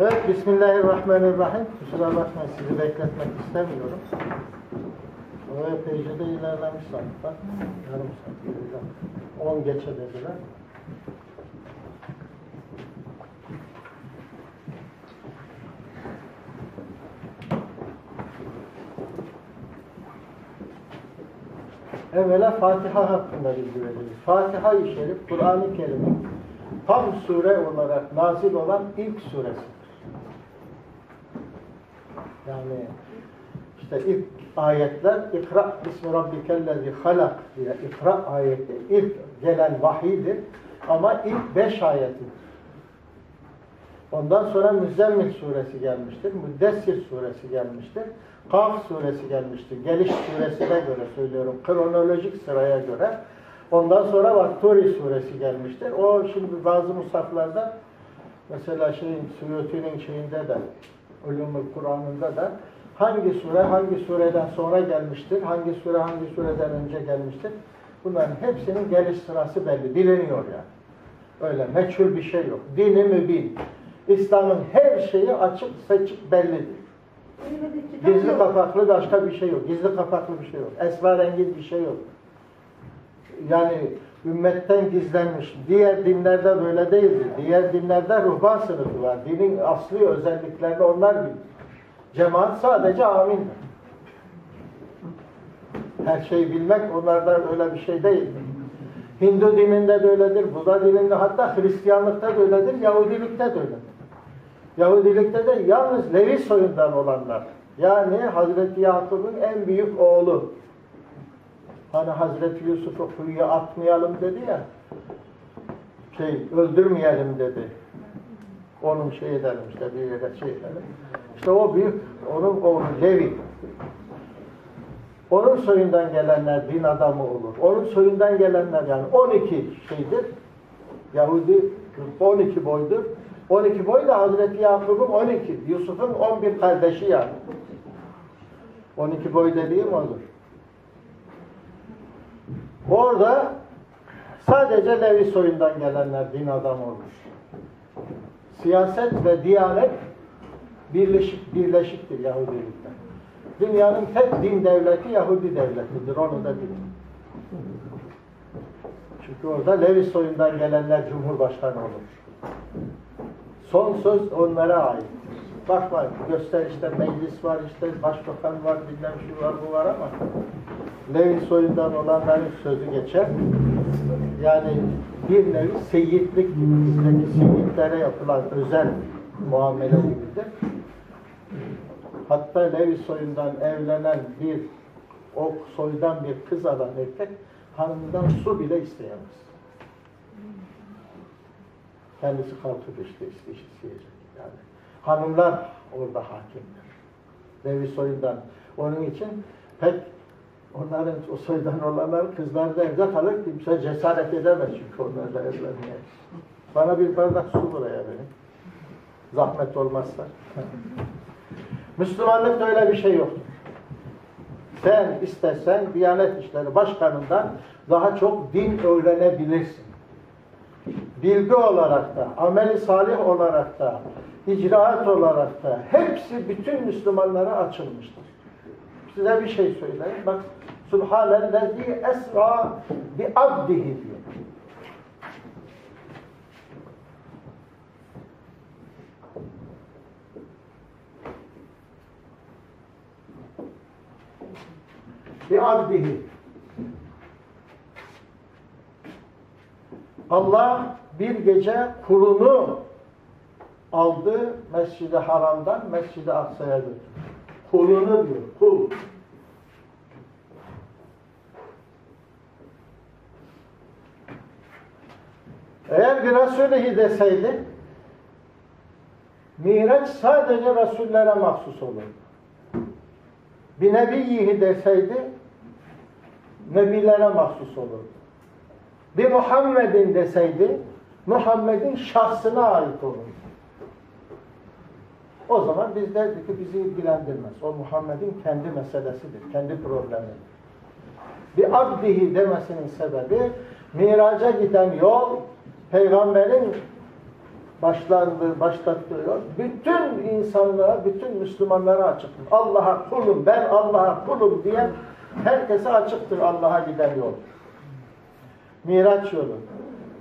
Evet, Bismillahirrahmanirrahim. Kusura bakmayın, sizi bekletmek istemiyorum. O epeyce de ilerlemiş. Bak, yarım saat, yürüyeceğim. 10 geçe dediler. Evvela Fatiha hakkında bilgi vereceğiz. Fatiha-i Şerif, Kur'an-ı Kerim'in tam sure olarak nazil olan ilk suresidir. Yani işte ilk ayetler İkra bismi rabbikellezi halak diye İkra ayeti ilk gelen vahidir ama ilk beş ayetidir. Ondan sonra Müzzemmil suresi gelmiştir. Müddessir suresi gelmiştir. Kaf suresi gelmiştir. Geliş suresine göre söylüyorum. Kronolojik sıraya göre. Ondan sonra var Turi suresi gelmiştir. O şimdi bazı musaflarda mesela şeyin Suyuti'nin şeyinde de Ulumul Kur'an'ında da hangi sure hangi sureden sonra gelmiştir, hangi sure hangi sureden önce gelmiştir. Bunların hepsinin geliş sırası belli. Biliniyor yani. Öyle meçhul bir şey yok. Dini mübin. İslam'ın her şeyi açık seçik bellidir. Gizli kapaklı başka bir şey yok. Gizli kapaklı bir şey yok. Esrarengiz bir şey yok. Yani ümmetten gizlenmiş. Diğer dinlerde böyle değildir. Diğer dinlerde ruhban sınıfı var. Dinin asli özelliklerini onlar bilir. Cemaat sadece amindir. Her şeyi bilmek onlardan öyle bir şey değildir. Hindu dininde de öyledir, Buda dininde hatta Hristiyanlıkta da öyledir, Yahudilikte de öyledir. Yahudilikte de yalnız Levi soyundan olanlar. Yani Hazreti Yakup'un en büyük oğlu. Hani Hazreti Yusuf'u kuyuya atmayalım dedi ya. Şey, öldürmeyelim dedi. Onun şey edelim işte bir yere şey edelim. İşte o büyük, onun oğlu Levi. Onun soyundan gelenler din adamı olur. Onun soyundan gelenler yani 12 şeydir. Yahudi 12 boydur. 12 boy da Hazreti Yakup'un 12. Yusuf'un 11 kardeşi yani. 12 boy dediğim olur. Orada sadece Levi soyundan gelenler din adamı olur. Siyaset ve diyanet birleşik, birleşiktir Yahudilikte. Dünyanın tek din devleti Yahudi devletidir. Onu da bilin. Çünkü orada Levi soyundan gelenler cumhurbaşkanı olur. Son söz onlara ait. Bakma göster işte meclis var, işte başbakan var, bilmem şu var, bu var ama Levi soyundan olanların sözü geçer. Yani bir nevi seyitlik gibi bizdeki seyitlere yapılan özel muamele gibidir. Hatta Levi soyundan evlenen bir o soydan bir kız alan erkek hanımından su bile isteyemez. Kendisi kalkıp işte isteyecek yani. Hanımlar orada hakimdir. Levi soyundan. Onun için pek onların o soydan olanlar kızlar da evde kalır. Kimse cesaret edemez çünkü onlarla evlenmeye. Bana bir bardak su buraya benim. Zahmet olmazsa. Müslümanlıkta öyle bir şey yoktur. Sen istesen Diyanet İşleri Başkanı'ndan daha çok din öğrenebilirsin. Bilgi olarak da, ameli salih olarak da, icraat olarak da hepsi bütün Müslümanlara açılmıştır. Size bir şey söyleyeyim. Bak Subhanellezi esra bi abdihi diyor. Bi abdihi. Allah bir gece kulunu aldı Mescid-i Haram'dan Mescid-i Aksa'ya götürdü. Kulunu diyor, kul. Eğer bir Resulühi deseydi Miraç sadece Resullere mahsus olurdu. Bir Nebiyihi deseydi Nebilere mahsus olurdu. Bir Muhammed'in deseydi Muhammed'in şahsına ait olurdu. O zaman biz derdik ki bizi ilgilendirmez. O Muhammed'in kendi meselesidir, kendi problemi. Bir abdihi demesinin sebebi miraca giden yol peygamberin başlandı, başlatıyor. Bütün insanlığa, bütün Müslümanlara açıktır. Allah'a kulum, ben Allah'a kulum diye herkese açıktır Allah'a giden yol. Miraç yolu.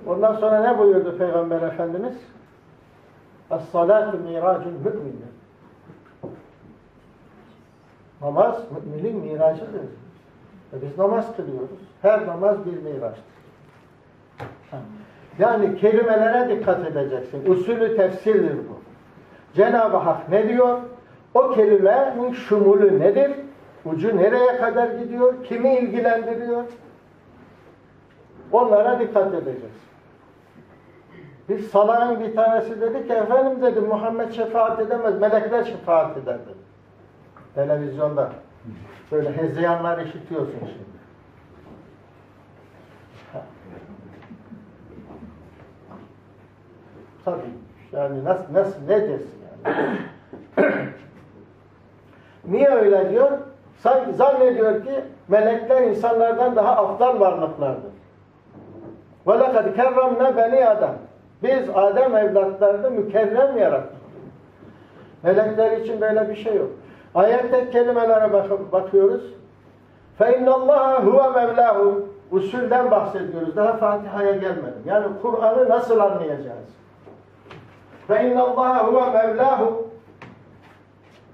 Ondan sonra ne buyurdu Peygamber Efendimiz? Es-salatu miracun mü'minin. Namaz müminin miracıdır. E biz namaz kılıyoruz. Her namaz bir miraçtır. Yani kelimelere dikkat edeceksin. Usulü tefsirdir bu. Cenab-ı Hak ne diyor? O kelimenin şumulu nedir? Ucu nereye kadar gidiyor? Kimi ilgilendiriyor? Onlara dikkat edeceksin. Bir salağın bir tanesi dedi ki efendim dedi Muhammed şefaat edemez, melekler şefaat eder dedi. Televizyonda. Böyle hezeyanlar işitiyorsun şimdi. Tabii. Yani nasıl, nasıl ne desin yani? Niye öyle diyor? Sanki zannediyor ki melekler insanlardan daha aptal varlıklardır. وَلَقَدْ كَرَّمْنَا beni Adam. Biz Adem evlatlarını mükerrem yarattık. Melekler için böyle bir şey yok. Ayette kelimelere bak bakıyoruz. فَاِنَّ اللّٰهَ هُوَ مَوْلَاهُ Usulden bahsediyoruz. Daha Fatiha'ya gelmedim. Yani Kur'an'ı nasıl anlayacağız? فَاِنَّ اللّٰهَ هُوَ مَوْلَاهُ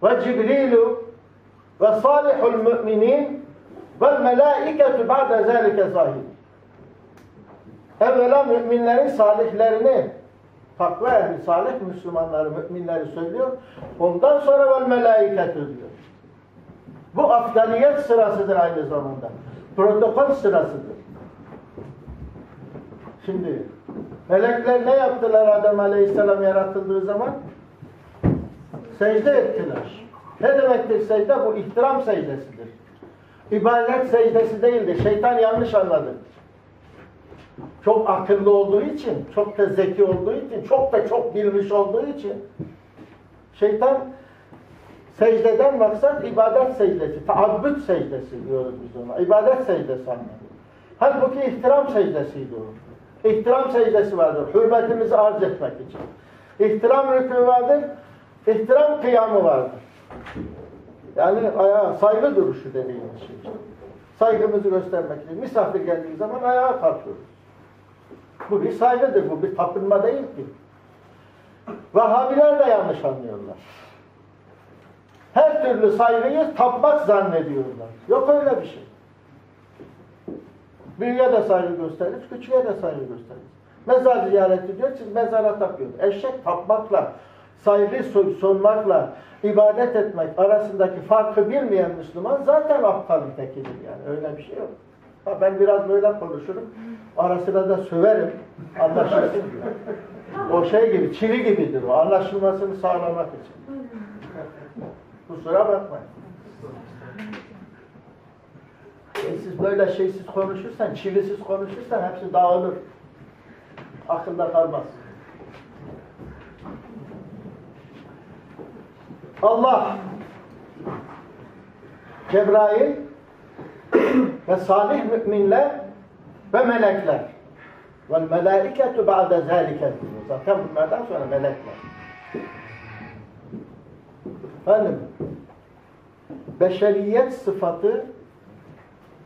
وَجِبْرِيلُ وَصَالِحُ الْمُؤْمِنِينَ وَالْمَلَائِكَةُ بَعْدَ ذَٰلِكَ zahir. Evvela müminlerin salihlerini, takva ehli salih Müslümanları, müminleri söylüyor. Ondan sonra vel melaiketü diyor. Bu afdaliyet sırasıdır aynı zamanda. Protokol sırasıdır. Şimdi melekler ne yaptılar Adem Aleyhisselam yaratıldığı zaman? Secde ettiler. Ne demektir secde? Bu ihtiram secdesidir. İbadet secdesi değildir. Şeytan yanlış anladı. Çok akıllı olduğu için, çok da zeki olduğu için, çok da çok bilmiş olduğu için şeytan secdeden maksat ibadet secdesi, taabbüt secdesi diyoruz biz ona. İbadet secdesi anlamı. Halbuki ihtiram secdesiydi o. İhtiram secdesi vardır. Hürmetimizi arz etmek için. İhtiram rükû vardır. İhtiram kıyamı vardır. Yani ayağa saygı duruşu dediğimiz şey. Saygımızı göstermek için. Misafir geldiği zaman ayağa kalkıyoruz. Bu bir saygıdır, bu bir tapınma değil ki. Vahabiler de yanlış anlıyorlar. Her türlü saygıyı tapmak zannediyorlar. Yok öyle bir şey. Büyüye de saygı gösteririz, küçüğe de saygı gösteririz. Mezar ziyareti diyor, siz mezara tapıyorsunuz. Eşek tapmakla, saygı sunmakla, ibadet etmek arasındaki farkı bilmeyen Müslüman zaten aptal nitekidir yani. Öyle bir şey yok. Ha ben biraz böyle konuşurum. Arasında da söverim. Anlaşılsın O şey gibi, çivi gibidir o. Anlaşılmasını sağlamak için. Kusura bakmayın. E siz böyle şeysiz konuşursan, çivisiz konuşursan hepsi dağılır. Akılda kalmaz. Allah Cebrail ve salih müminler ve melekler. Vel melâiketu ba'de zâlike Zaten bunlardan sonra melekler. Efendim, beşeriyet sıfatı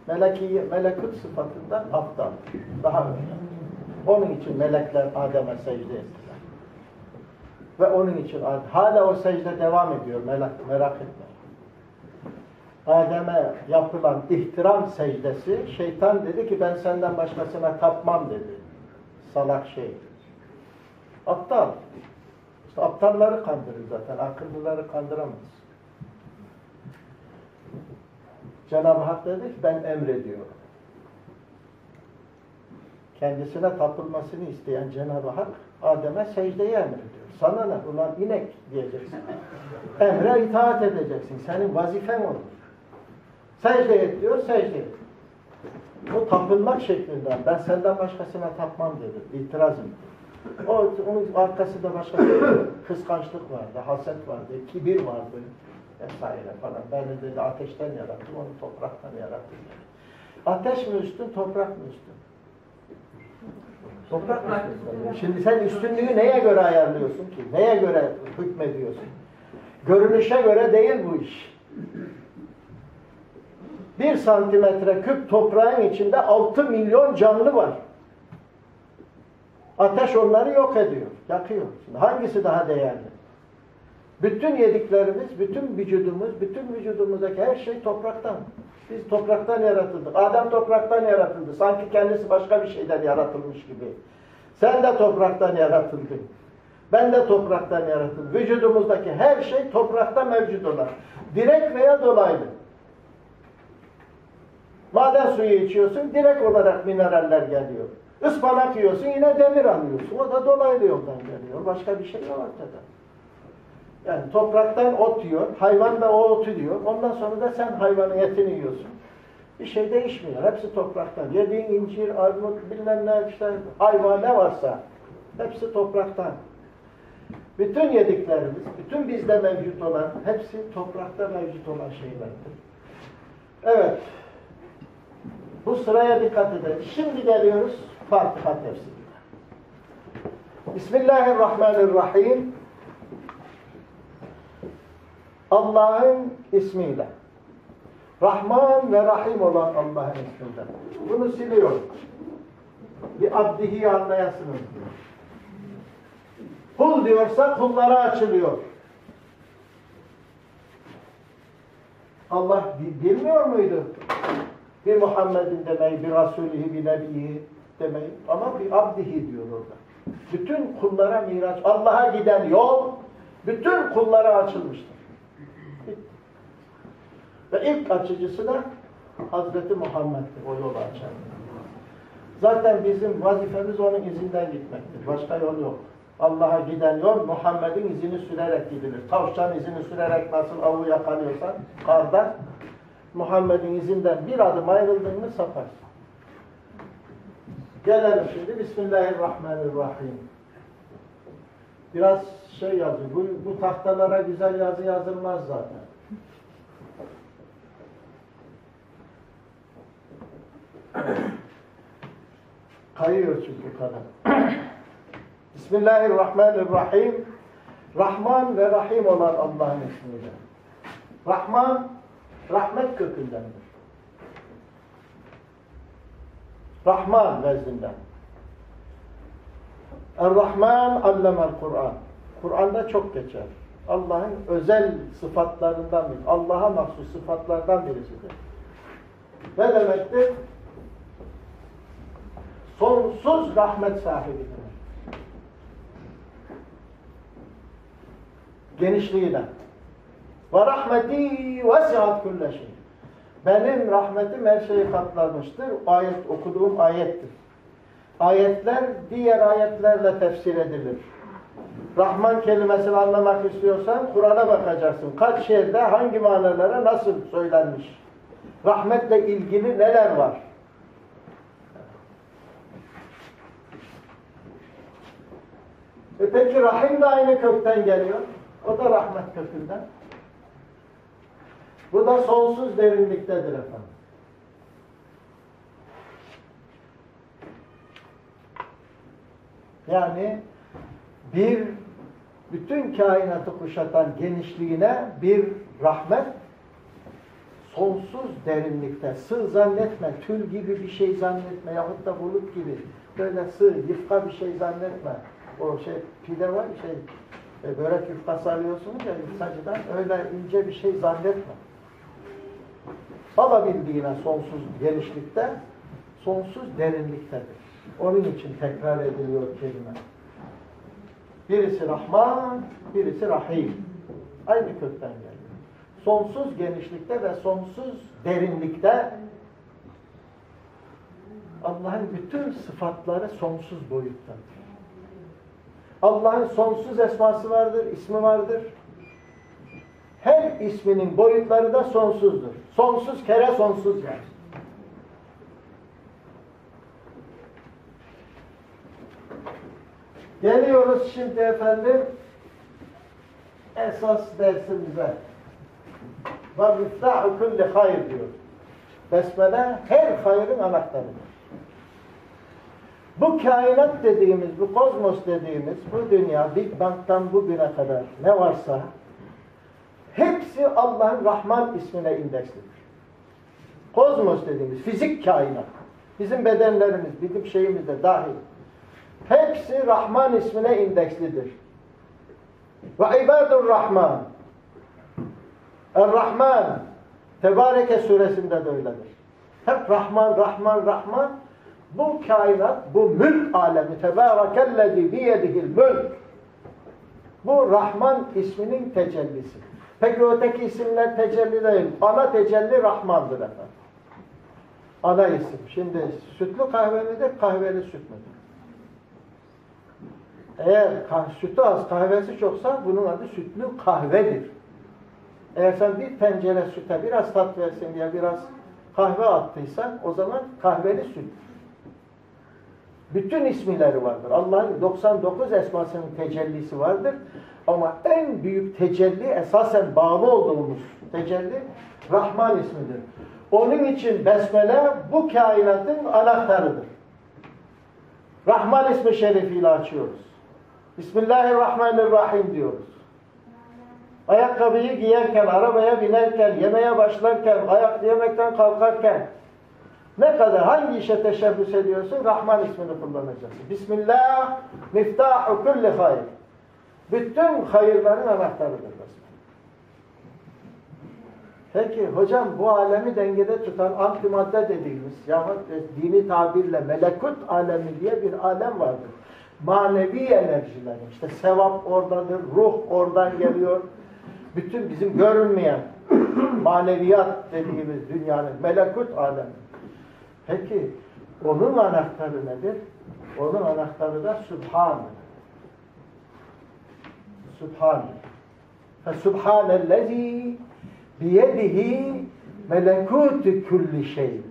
melekiye, melekut sıfatından aptal. Daha önemli. Onun için melekler Adem'e secde ettiler. Ve onun için hala o secde devam ediyor. Merak, merak etme. Adem'e yapılan ihtiram secdesi şeytan dedi ki ben senden başkasına tapmam dedi. Salak şey. Aptal. İşte aptalları kandırır zaten. Akıllıları kandıramaz. Cenab-ı Hak dedi ki ben emrediyorum. Kendisine tapılmasını isteyen Cenab-ı Hak Adem'e secdeyi emrediyor. Sana ne? Ulan inek diyeceksin. Emre itaat edeceksin. Senin vazifen olur. Secde et diyor, secde et. Bu tapınmak şeklinden ben senden başkasına tapmam dedi. İtiraz. O, onun arkasında başka bir kıskançlık vardı, haset vardı, kibir vardı vesaire falan. Beni dedi ateşten yarattım, onu topraktan yarattım. Ateş mi üstün, toprak mı üstün? Toprak üstünde. Şimdi sen üstünlüğü neye göre ayarlıyorsun ki? Neye göre hükmediyorsun? Görünüşe göre değil bu iş. Bir santimetre küp toprağın içinde altı milyon canlı var. Ateş onları yok ediyor, yakıyor. Şimdi hangisi daha değerli? Bütün yediklerimiz, bütün vücudumuz, bütün vücudumuzdaki her şey topraktan. Biz topraktan yaratıldık. Adam topraktan yaratıldı. Sanki kendisi başka bir şeyden yaratılmış gibi. Sen de topraktan yaratıldın. Ben de topraktan yaratıldım. Vücudumuzdaki her şey toprakta mevcut olan. Direkt veya dolaylı. Maden suyu içiyorsun, direkt olarak mineraller geliyor. Ispanak yiyorsun, yine demir alıyorsun. O da dolaylı yoldan geliyor. Başka bir şey yok ortada. Yani topraktan ot yiyor, hayvan da o otu yiyor. Ondan sonra da sen hayvanın etini yiyorsun. Bir şey değişmiyor. Hepsi topraktan. Yediğin incir, armut, bilmem ne işte hayvan ne varsa hepsi topraktan. Bütün yediklerimiz, bütün bizde mevcut olan, hepsi toprakta mevcut olan şeylerdir. Evet. Sıraya dikkat edelim. Şimdi geliyoruz Fatiha tefsirine. Bismillahirrahmanirrahim. Allah'ın ismiyle. Rahman ve Rahim olan Allah'ın ismiyle. Bunu siliyorum. Bir abdihi anlayasınız. Kul diyorsa kullara açılıyor. Allah bilmiyor muydu? Bir Muhammed'in demeyi, bir Resulihi, bir Nebiyi demeyi. Ama bir abdihi diyor orada. Bütün kullara miraç, Allah'a giden yol, bütün kullara açılmıştır. Ve ilk açıcısı da Hazreti Muhammed'dir, o yolu açan. Zaten bizim vazifemiz onun izinden gitmektir. Başka yol yok. Allah'a giden yol Muhammed'in izini sürerek gidilir. Tavşan izini sürerek nasıl avu yakalıyorsan karda Muhammed'in izinden bir adım ayrıldın mı saparsın. Gelelim şimdi Bismillahirrahmanirrahim. Biraz şey yazıyor. Bu, bu tahtalara güzel yazı yazılmaz zaten. Kayıyor çünkü kadın. Bismillahirrahmanirrahim. Rahman ve Rahim olan Allah'ın ismiyle. Rahman, rahmet kökündendir. Rahman vezninden. Er-Rahman allemel Kur'an. Kur'an'da çok geçer. Allah'ın özel sıfatlarından biri. Allah'a mahsus sıfatlardan birisidir. Ne demektir? Sonsuz rahmet sahibidir. Genişliğiyle. Ve rahmeti vesiat külle şey. Benim rahmetim her şeyi katlamıştır. Ayet okuduğum ayettir. Ayetler diğer ayetlerle tefsir edilir. Rahman kelimesini anlamak istiyorsan Kur'an'a bakacaksın. Kaç yerde hangi manalara nasıl söylenmiş? Rahmetle ilgili neler var? E peki Rahim de aynı kökten geliyor. O da rahmet kökünden. Bu da sonsuz derinliktedir efendim. Yani bir bütün kainatı kuşatan genişliğine bir rahmet sonsuz derinlikte. Sığ zannetme, tül gibi bir şey zannetme yahut da bulut gibi. Böyle sığ, yufka bir şey zannetme. O şey pide var şey e, börek yufkası alıyorsunuz ya yufkacıdan öyle ince bir şey zannetme. Alabildiğine sonsuz genişlikte, sonsuz derinliktedir. Onun için tekrar ediliyor kelime. Birisi Rahman, birisi Rahim. Aynı kökten geliyor. Sonsuz genişlikte ve sonsuz derinlikte Allah'ın bütün sıfatları sonsuz boyuttadır. Allah'ın sonsuz esması vardır, ismi vardır. Her isminin boyutları da sonsuzdur. Sonsuz kere sonsuz yani. Geliyoruz şimdi efendim esas dersimize. Ve miftahü kulli hayır diyor. Besmele her hayrın anahtarıdır. Bu kainat dediğimiz, bu kozmos dediğimiz, bu dünya Big Bang'dan bugüne kadar ne varsa hepsi Allah'ın Rahman ismine indekslidir. Kozmos dediğimiz fizik kainat. Bizim bedenlerimiz, bizim şeyimiz de dahil. Hepsi Rahman ismine indekslidir. Ve ibadur Rahman. Er-Rahman. Tebareke suresinde de öyledir. Hep Rahman, Rahman, Rahman. Bu kainat, bu mülk alemi. Tebarekellezi biyedihil mülk. Bu Rahman isminin tecellisi. Peki öteki isimler tecelli değil. Ana tecelli Rahman'dır efendim. Ana isim. Şimdi sütlü kahve midir, kahveli süt müdür? Eğer sütü az, kahvesi çoksa bunun adı sütlü kahvedir. Eğer sen bir tencere süte biraz tat versin diye biraz kahve attıysan o zaman kahveli süt. Bütün ismileri vardır. Allah'ın 99 esmasının tecellisi vardır. Ama en büyük tecelli esasen bağlı olduğumuz tecelli Rahman ismidir. Onun için Besmele bu kainatın anahtarıdır. Rahman ismi şerifiyle açıyoruz. Bismillahirrahmanirrahim diyoruz. Ayakkabıyı giyerken, arabaya binerken, yemeye başlarken, ayak yemekten kalkarken ne kadar hangi işe teşebbüs ediyorsun? Rahman ismini kullanacaksın. Bismillah miftahu kulli hayr. Bütün hayırların anahtarıdır. Peki hocam bu alemi dengede tutan antimadde dediğimiz yahut dini tabirle melekut alemi diye bir alem vardır. Manevi enerjiler işte sevap oradadır, ruh oradan geliyor. Bütün bizim görünmeyen maneviyat dediğimiz dünyanın melekut alemi. Peki onun anahtarı nedir? Onun anahtarı da Subhan. Subhan. Fesubhanellezi biyedihi melekutu kulli şey.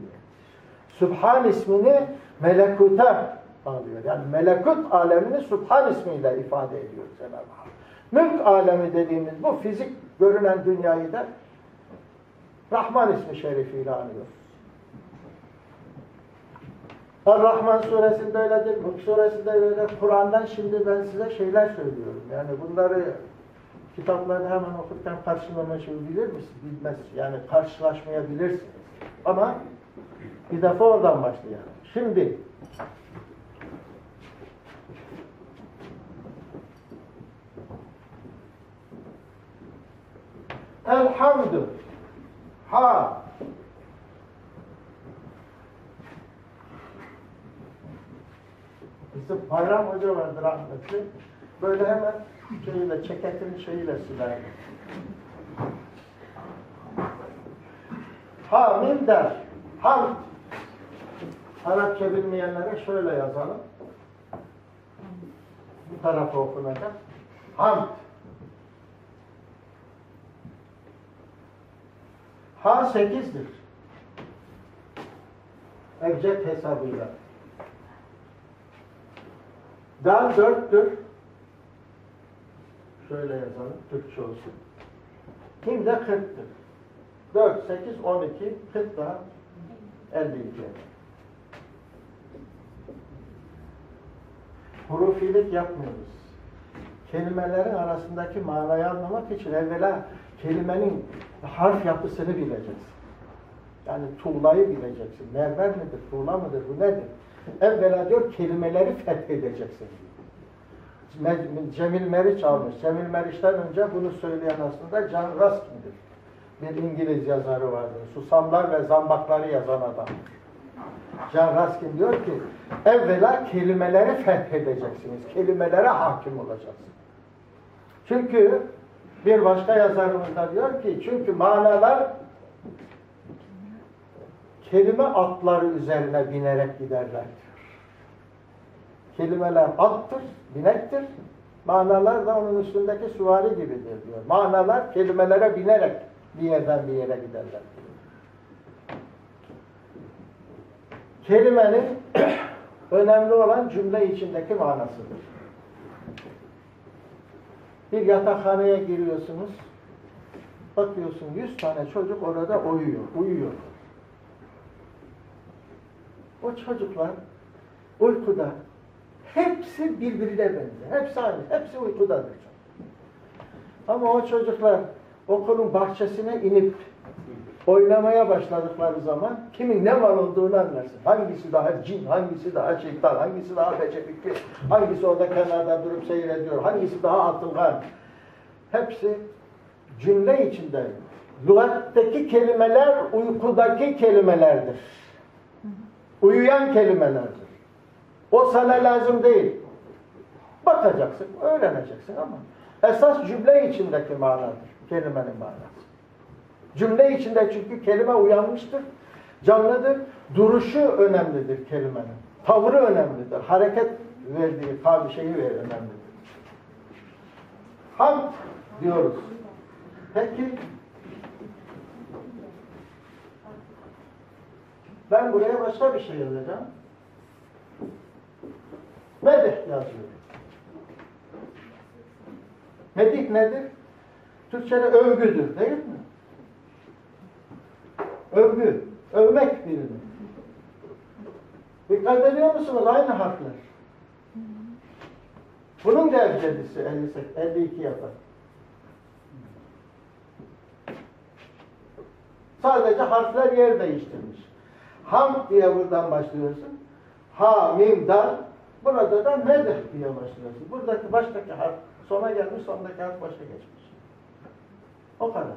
Subhan ismini melekuta alıyor. Yani melekut alemini Subhan ismiyle ifade ediyor Cenab-ı Hak. Mülk alemi dediğimiz bu fizik görünen dünyayı da Rahman ismi şerifiyle anıyor. Er-Rahman suresinde öyledir, Mulk suresinde öyledir. Kur'an'dan şimdi ben size şeyler söylüyorum. Yani bunları kitapları hemen okurken karşılamayabilir misin? Bilmez. Yani karşılaşmayabilirsiniz. Ama bir defa oradan başlayalım. Şimdi Elhamdü Ha Bizim Bayram Hoca vardır rahmetli. Böyle hemen şeyiyle, ceketin şeyiyle silerdi. Hamim der. Hamd. Arapça bilmeyenlere şöyle yazalım. Bu tarafa okunacak. Hamd. Ha sekizdir. Ebced hesabıyla. Dal dörttür. Şöyle yazalım, Türkçe olsun. Kim de kırktır. Dört, sekiz, on iki, kırk daha elli iki. Hurufilik yapmıyoruz. Kelimelerin arasındaki manayı anlamak için evvela kelimenin harf yapısını bileceksin. Yani tuğlayı bileceksin. Mermer midir, tuğla mıdır, bu nedir? Evvela diyor kelimeleri fethedeceksin. Cemil Meriç almış. Cemil Meriç'ten önce bunu söyleyen aslında John Ruskin'dir. Bir İngiliz yazarı vardır. Susamlar ve zambakları yazan adam. John Ruskin diyor ki evvela kelimeleri fethedeceksiniz. Kelimelere hakim olacaksınız. Çünkü bir başka yazarımız da diyor ki çünkü manalar kelime atları üzerine binerek giderler diyor. Kelimeler attır, binektir. Manalar da onun üstündeki süvari gibidir diyor. Manalar kelimelere binerek bir yerden bir yere giderler diyor. Kelimenin önemli olan cümle içindeki manasıdır. Bir yatakhaneye giriyorsunuz. Bakıyorsun yüz tane çocuk orada uyuyor, uyuyor. O çocuklar uykuda. Hepsi birbirine benzer. Hepsi aynı. Hepsi uykudadır. Ama o çocuklar okulun bahçesine inip oynamaya başladıkları zaman kimin ne var olduğunu anlarsın. Hangisi daha cin, hangisi daha şeytan, hangisi daha becerikli, hangisi orada kenarda durup seyrediyor, hangisi daha atılgan. Hepsi cümle içinde. Lügatteki kelimeler uykudaki kelimelerdir. Uyuyan kelimelerdir. O sana lazım değil. Bakacaksın, öğreneceksin ama esas cümle içindeki manadır. Kelimenin manası. Cümle içinde çünkü kelime uyanmıştır, canlıdır. Duruşu önemlidir kelimenin. Tavrı önemlidir. Hareket verdiği tabi şeyi ver önemlidir. Hamd diyoruz. Peki ben buraya başka bir şey yazacağım. Medih yazıyor. Medih nedir? Türkçe'de övgüdür değil mi? Övgü, övmek birini. Dikkat ediyor musunuz? Aynı harfler. Bunun da ebcedisi 58, 52 yapar. Sadece harfler yer değiştirmiş. Ham diye buradan başlıyorsun. Ha, mim, dal. Burada da medih diye başlıyorsun. Buradaki baştaki harf sona gelmiş, sondaki harf başa geçmiş. O kadar.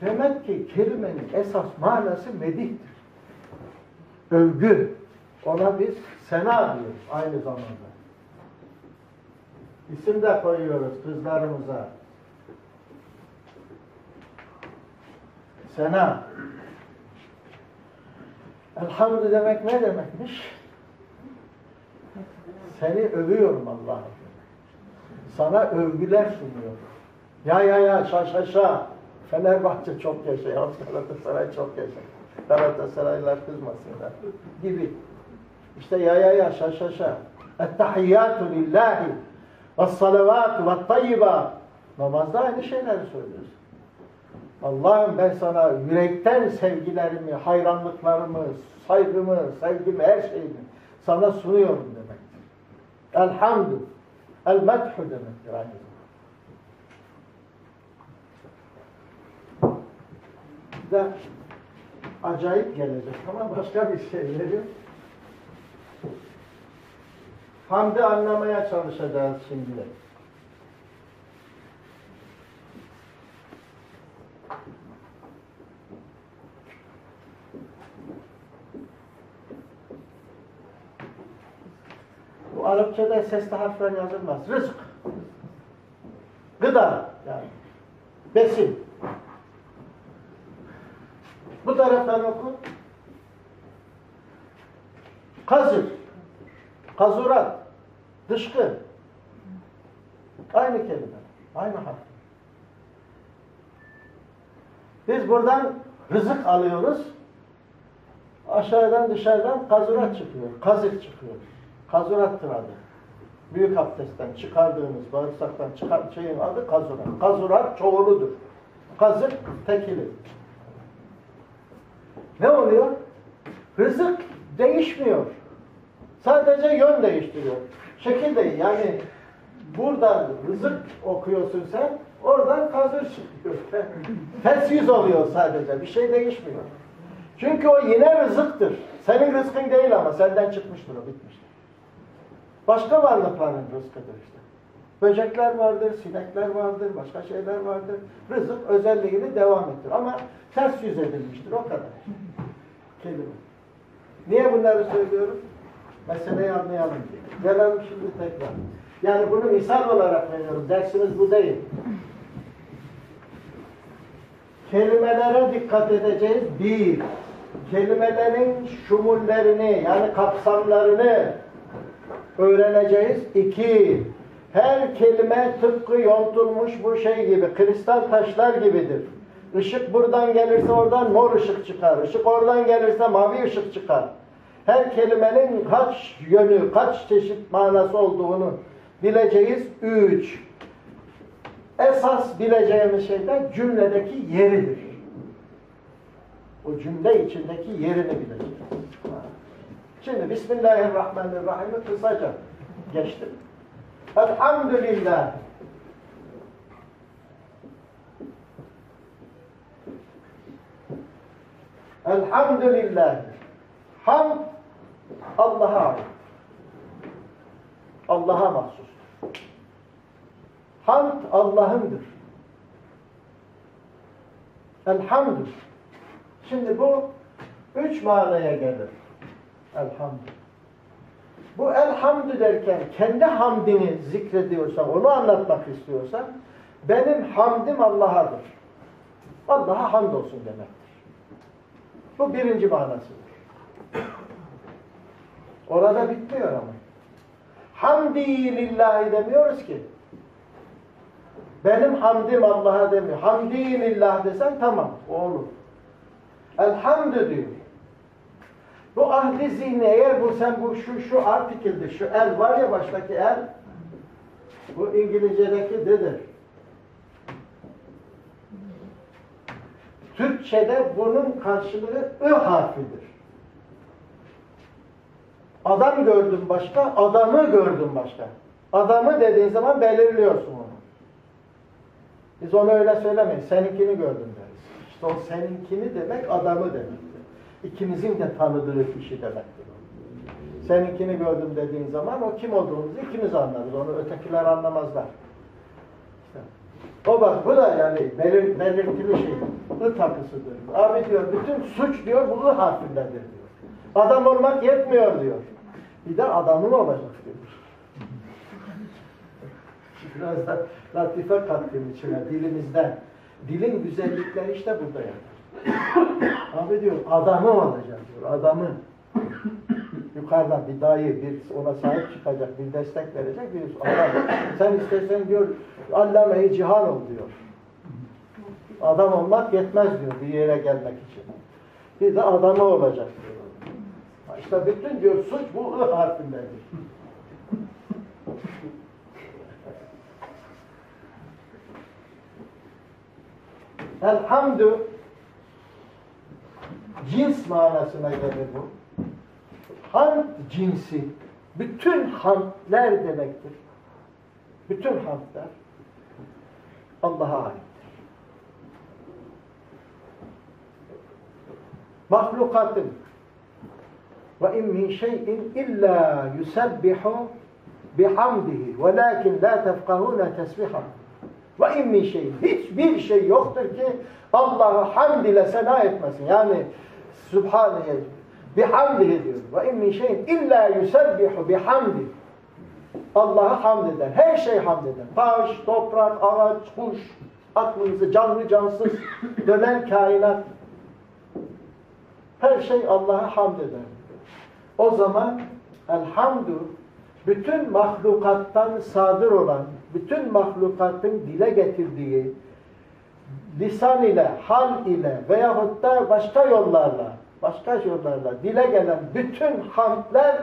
Demek ki kelimenin esas manası medihtir. Övgü. Ona biz sena diyoruz aynı zamanda. İsim de koyuyoruz kızlarımıza. Sena. Elhamdü demek ne demekmiş? Seni övüyorum Allah'ım. Sana övgüler sunuyorum. Ya ya ya şa şa şa. Fenerbahçe çok yaşa. Galatasaray çok yaşa. Galatasaraylılar kızmasınlar. Gibi. İşte ya ya ya şa şa şa. Lillahi ve salavatü ve tayyibat. Namazda aynı şeyleri söylüyorsun. Allah'ım ben sana yürekten sevgilerimi, hayranlıklarımı, saygımı, sevgimi, her şeyimi sana sunuyorum demektir. Elhamdü, el medhü demektir aynı zamanda. Acayip gelecek ama başka bir şey veriyor. Hamdi anlamaya çalışacağız şimdi. Bu Arapçada sesli harfler yazılmaz. Rızk. Gıda yani. Besin. Bu taraftan oku. Kazır. Kazurat. Dışkı. Aynı kelime. Aynı harf. Biz buradan rızık alıyoruz. Aşağıdan dışarıdan kazurat çıkıyor. Kazık çıkıyor. Kazurattır adı. Büyük abdestten çıkardığımız, bağırsaktan çıkan şeyin adı kazurat. Kazurat çoğuludur. Kazık tekili. Ne oluyor? Rızık değişmiyor. Sadece yön değiştiriyor. Şekil değil. Yani buradan rızık okuyorsun sen, oradan kazır çıkıyor. Ters yüz oluyor sadece. Bir şey değişmiyor. Çünkü o yine rızıktır. Senin rızkın değil ama senden çıkmıştır o, bitmiştir. Başka varlıkların rızkıdır işte. Böcekler vardır, sinekler vardır, başka şeyler vardır. Rızık özelliğini devam ettir. Ama ters yüz edilmiştir, o kadar. Kelime. Niye bunları söylüyorum? Meseleyi anlayalım diye. Gelelim şimdi tekrar. Yani bunu misal olarak veriyorum. Dersimiz bu değil. Kelimelere dikkat edeceğiz. Bir, kelimelerin şumullerini yani kapsamlarını öğreneceğiz. İki, her kelime tıpkı yontulmuş bu şey gibi, kristal taşlar gibidir. Işık buradan gelirse oradan mor ışık çıkar. Işık oradan gelirse mavi ışık çıkar. Her kelimenin kaç yönü, kaç çeşit manası olduğunu bileceğiz. Üç, esas bileceğimiz şey de cümledeki yeridir. O cümle içindeki yerini bileceğiz. Şimdi Bismillahirrahmanirrahim'i kısaca geçtim. Elhamdülillah. Elhamdülillah. Hamd Allah'a. Allah'a mahsus. Hamd Allah'ındır. Elhamdü. Şimdi bu üç manaya gelir. Elhamdü. Bu elhamdü derken kendi hamdini zikrediyorsan, onu anlatmak istiyorsan benim hamdim Allah'adır. Allah'a hamd olsun demektir. Bu birinci manasıdır. Orada bitmiyor ama. Hamdi lillahi demiyoruz ki. Benim hamdim Allah'a demiyor. Hamdi lillah desen tamam, o olur. Elhamdü diyor. Bu ahli zihni eğer bu sen bu şu şu artikildi, şu el var ya baştaki el, bu İngilizce'deki dedir. Türkçe'de bunun karşılığı ı harfidir. Adam gördüm başka, adamı gördüm başka. Adamı dediğin zaman belirliyorsun onu. Biz onu öyle söylemeyiz. Seninkini gördüm deriz. İşte o seninkini demek adamı demektir. İkimizin de tanıdığı kişi demektir. Seninkini gördüm dediğin zaman o kim olduğumuzu ikimiz anlarız. Onu ötekiler anlamazlar. O bak bu da yani belir, belirtili şey. I takısıdır. Abi diyor bütün suç diyor bu I harfindendir diyor. Adam olmak yetmiyor diyor. Bir de adamın olacak diyor. Biraz da latife kattım içine dilimizden. Dilin güzellikleri işte burada yatar. Abi diyor adamı olacak diyor. Adamı. Yukarıdan bir dayı, bir ona sahip çıkacak, bir destek verecek bir adam. Sen istersen diyor allame-i cihan ol diyor. Adam olmak yetmez diyor bir yere gelmek için. Bir de adamı olacak diyor. İşte bütün diyor suç bu ı harfindedir. Elhamdü cins manasına gelir bu. Hamd cinsi bütün hamdler demektir. Bütün hamdler Allah'a aittir. Mahlukatın ve in min şeyin illa yusabbihu bihamdihi velakin la tefkahune tesbihahu ve in min şeyin hiçbir şey yoktur ki Allah'ı hamd ile sena etmesin. Yani Sübhanehu bihamdihi diyor. Ve in min şeyin illa yusabbihu bihamdi. Allah'ı hamd eder. Her şey hamd eder. Taş, toprak, ağaç, kuş, aklınızı canlı cansız dönen kainat. Her şey Allah'a hamd eder. O zaman elhamdü bütün mahlukattan sadır olan, bütün mahlukatın dile getirdiği lisan ile, hal ile veyahut da başka yollarla, başka yollarla dile gelen bütün hamdler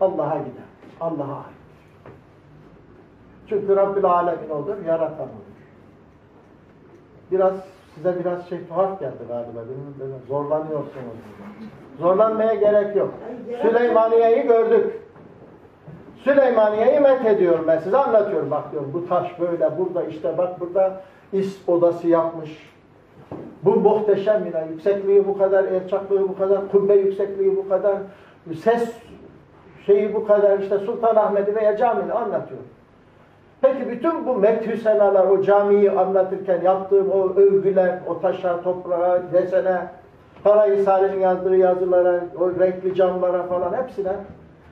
Allah'a gider. Allah'a ait. Çünkü Rabbül Alemin odur, yaratan odur. Biraz size biraz şey tuhaf geldi galiba. Zorlanıyorsunuz. Zorlanmaya gerek yok. Süleymaniye'yi gördük. Süleymaniye'yi met ediyorum ben size anlatıyorum. Bak diyorum bu taş böyle burada işte bak burada is odası yapmış. Bu muhteşem bina. Yüksekliği bu kadar, erçaklığı bu kadar, kubbe yüksekliği bu kadar, ses şeyi bu kadar işte Sultanahmet'i veya camini anlatıyor. Peki bütün bu methü o camiyi anlatırken yaptığım o övgüler, o taşa, toprağa, desene, Parayı Salih'in yazdığı yazılara, o renkli camlara falan hepsine,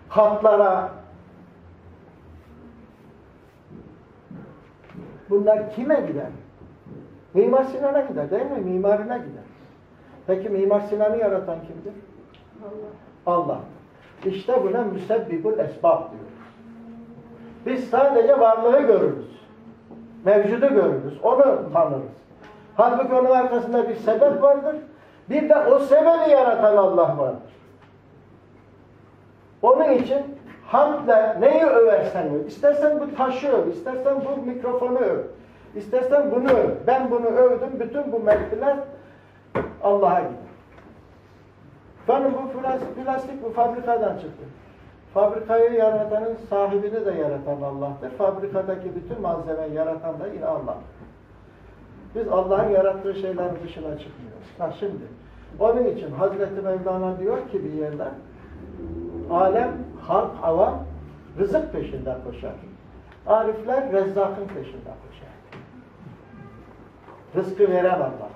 hatlara, bunlar kime gider? Mimar Sinan'a gider değil mi? Mimarına gider. Peki Mimar Sinan'ı yaratan kimdir? Allah. Allah. İşte buna müsebbibul esbab diyoruz. Biz sadece varlığı görürüz. Mevcudu görürüz. Onu tanırız. Halbuki onun arkasında bir sebep vardır. Bir de o sebebi yaratan Allah vardır. Onun için hamdle neyi översen öv. İstersen bu taşı öv, istersen bu mikrofonu öv, istersen bunu öv. Ben bunu övdüm, bütün bu mektiler Allah'a gider. Efendim bu plastik, bu fabrikadan çıktı. Fabrikayı yaratanın sahibini de yaratan Allah'tır. Fabrikadaki bütün malzemeyi yaratan da yine Allah. Biz Allah'ın yarattığı şeylerin dışına çıkmıyoruz. Ha şimdi, onun için Hazreti Mevlana diyor ki bir yerde, alem, halk, avam rızık peşinde koşar. Arifler Rezzak'ın peşinde koşar. Rızkı veren Allah.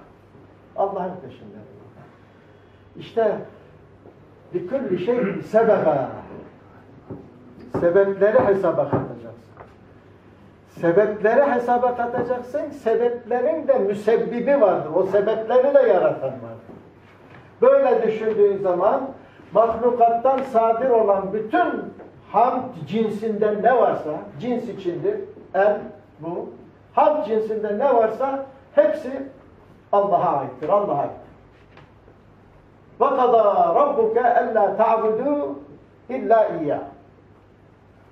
Allah'ın peşinde. İşte bir şey sebebe. Sebepleri hesaba katacaksın. Sebepleri hesaba katacaksın. Sebeplerin de müsebbibi vardır. O sebepleri de yaratan vardır. Böyle düşündüğün zaman mahlukattan sadir olan bütün hamd cinsinden ne varsa, cins içindir, el bu, hamd cinsinden ne varsa hepsi Allah'a aittir, Allah'a aittir. وَقَضَى رَبُّكَ اَلَّا تَعْبُدُوا اِلَّا اِيَّهِ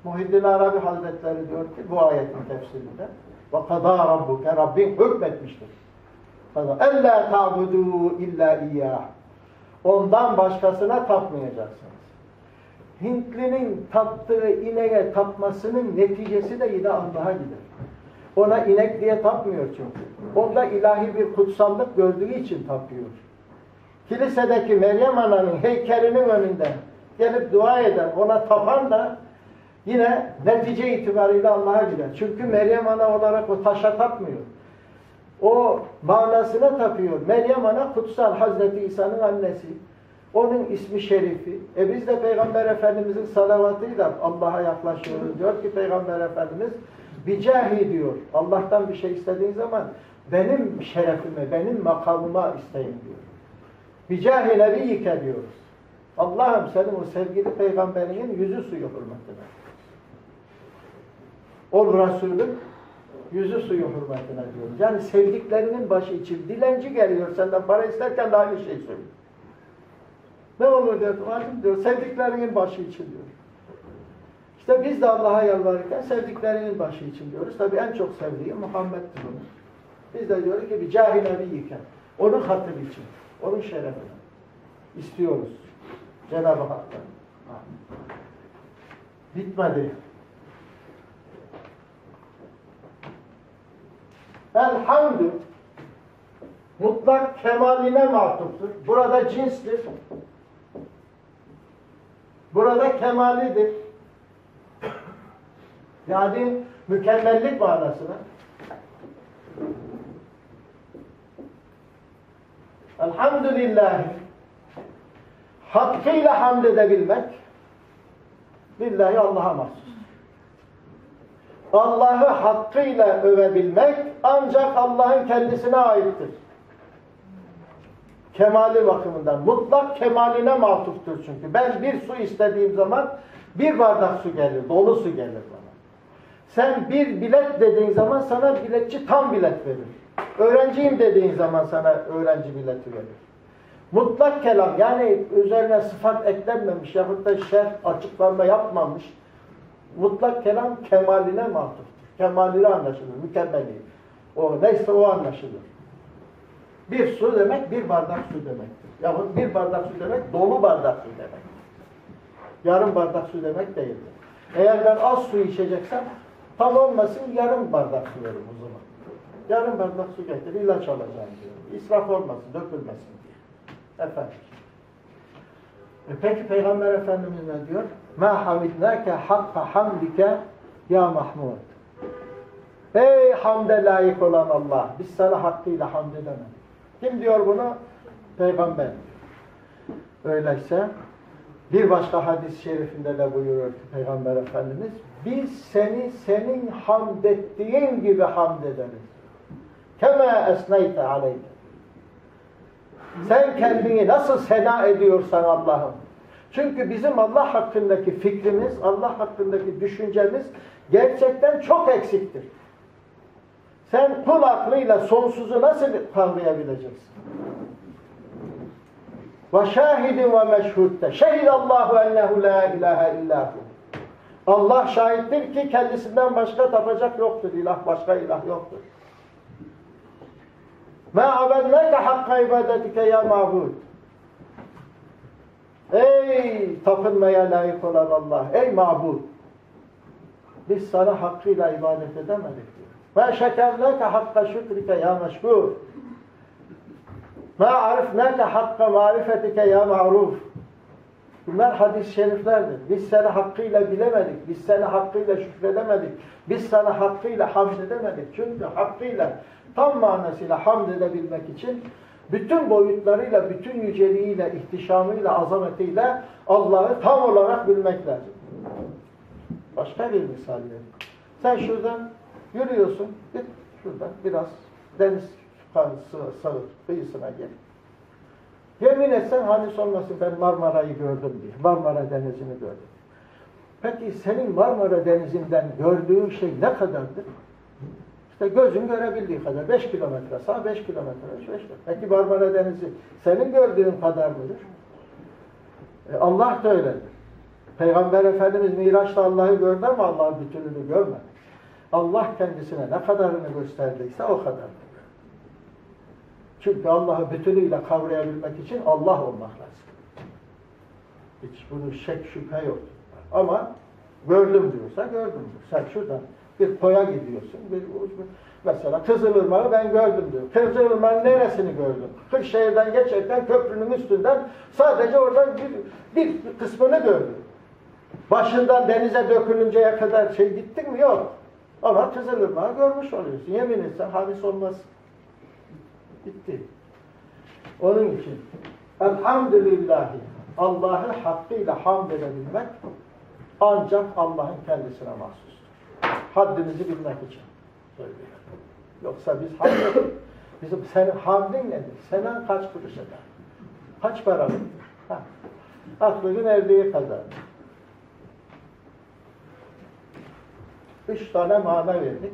Muhiddin Arabi Hazretleri diyor ki bu ayetin tefsirinde وَقَضَى رَبُّكَ Rabbin hükmetmiştir. اَلَّا تَعْبُدُوا اِلَّا اِيَّهِ Ondan başkasına tapmayacaksınız. Hintlinin taptığı ineğe tapmasının neticesi de yine Allah'a gider. Ona inek diye tapmıyor çünkü. Onda ilahi bir kutsallık gördüğü için tapıyor. Kilisedeki Meryem Ana'nın heykelinin önünde gelip dua eden, ona tapan da yine netice itibariyle Allah'a gider. Çünkü Meryem Ana olarak o taşa tapmıyor. O manasına tapıyor. Meryem Ana kutsal Hazreti İsa'nın annesi. Onun ismi şerifi. E biz de Peygamber Efendimizin salavatıyla Allah'a yaklaşıyoruz. Diyor ki Peygamber Efendimiz bicahi diyor. Allah'tan bir şey istediğin zaman benim şerefime, benim makamıma isteyin diyor. Bicahi nebiyyike diyoruz. Allah'ım senin o sevgili peygamberinin yüzü suyu hürmetine. Ol Resulüm yüzü suyu hürmetine diyoruz. Yani sevdiklerinin başı için. Dilenci geliyor senden para isterken de aynı şey söylüyor. Ne olur diyor, diyor, sevdiklerinin başı için diyor. İşte biz de Allah'a yalvarırken sevdiklerinin başı için diyoruz. Tabi en çok sevdiği Muhammed'dir onun. Biz de diyoruz ki bir cahil nebiyken, onun hatırı için, onun şerefine istiyoruz. Cenab-ı Hak'tan. Bitmedi. Elhamdü mutlak kemaline matuftur. Burada cinstir. Burada kemalidir. Yani mükemmellik manasına. Elhamdülillah hakkıyla hamd edebilmek lillahi Allah'a mahsus. Allah'ı hakkıyla övebilmek ancak Allah'ın kendisine aittir. Kemali bakımından. Mutlak kemaline matuftur çünkü. Ben bir su istediğim zaman bir bardak su gelir, dolu su gelir bana. Sen bir bilet dediğin zaman sana biletçi tam bilet verir. Öğrenciyim dediğin zaman sana öğrenci bileti verir. Mutlak kelam yani üzerine sıfat eklenmemiş yahut da şerh açıklama yapmamış mutlak kelam kemaline matuftur. Kemaline anlaşılır, mükemmeli. O neyse o anlaşılır. Bir su demek bir bardak su demektir. Yahut bir bardak su demek dolu bardak su demek. Yarım bardak su demek değildir. Eğer ben az su içeceksem tam olmasın yarım bardak su verim o zaman. Yarım bardak su getir, ilaç alacağım diyor. İsraf olmasın, dökülmesin diye. Efendim. E peki Peygamber Efendimiz ne diyor? Ma hamidnake hakka hamdike ya Mahmud. Ey hamde layık olan Allah, biz sana hakkıyla hamd edemedik. Kim diyor bunu? Peygamber. Öyleyse bir başka hadis-i şerifinde de buyuruyor ki Peygamber Efendimiz biz seni senin hamd ettiğin gibi hamd ederiz. Kema esneyte aleyke. Sen kendini nasıl sena ediyorsan Allah'ım. Çünkü bizim Allah hakkındaki fikrimiz, Allah hakkındaki düşüncemiz gerçekten çok eksiktir. Sen kul aklıyla sonsuzu nasıl kavrayabileceksin? Ve şahidin ve meşhudde. Şehidallahu ennehu la ilahe illahu. Allah şahittir ki kendisinden başka tapacak yoktur. İlah başka ilah yoktur. Ma abedneke hakka ibadetike ya mabud. Ey tapınmaya layık olan Allah, ey mabud. Biz sana hakkıyla ibadet edemedik diyor. Ve şekerneke hakka şükrike ya meşkur. Ma arifneke hakka marifetike ya ma'ruf. Bunlar hadis-i şeriflerdir. Biz seni hakkıyla bilemedik. Biz seni hakkıyla şükredemedik. Biz sana hakkıyla hamd edemedik. Çünkü hakkıyla tam manasıyla hamd edebilmek için bütün boyutlarıyla, bütün yüceliğiyle, ihtişamıyla, azametiyle Allah'ı tam olarak bilmek lazım. Başka bir misal vereyim. Sen şuradan yürüyorsun, git şuradan biraz deniz sağır, kıyısına gel. Yemin etsen hadis olmasın ben Marmara'yı gördüm diye. Marmara Denizi'ni gördüm. Peki senin Marmara Denizi'nden gördüğün şey ne kadardır? İşte gözün görebildiği kadar. 5 kilometre sağ, 5 kilometre 5 kilometre. Peki Marmara Denizi senin gördüğün kadar mıdır? E Allah da öyledir. Peygamber Efendimiz Miraç'ta Allah'ı gördü ama Allah'ın bütününü görmedi. Allah kendisine ne kadarını gösterdiyse o kadardır. Çünkü Allah'ı bütünüyle kavrayabilmek için Allah olmak lazım. Hiç bunun şek şüphe yok. Ama gördüm diyorsa gördüm. Sen şuradan bir koya gidiyorsun. Bir, mesela Kızılırmak'ı ben gördüm diyor. Kızılırmak'ın neresini gördüm? Kırşehir'den geçerken köprünün üstünden sadece oradan bir, bir kısmını gördüm. Başından denize dökülünceye kadar şey gittin mi? Yok. Ama Kızılırmak'ı görmüş oluyorsun. Yemin etsen hadis olmaz. Bitti. Onun için Elhamdülillahi Allah'ı hakkıyla hamd edebilmek ancak Allah'ın kendisine mahsustur. Haddimizi bilmek için söylüyorum. Yoksa biz hamd Bizim senin hamdin nedir? Senin kaç kuruş eder? Kaç para verir? Aklının erdiği kadar. Üç tane mana verdik.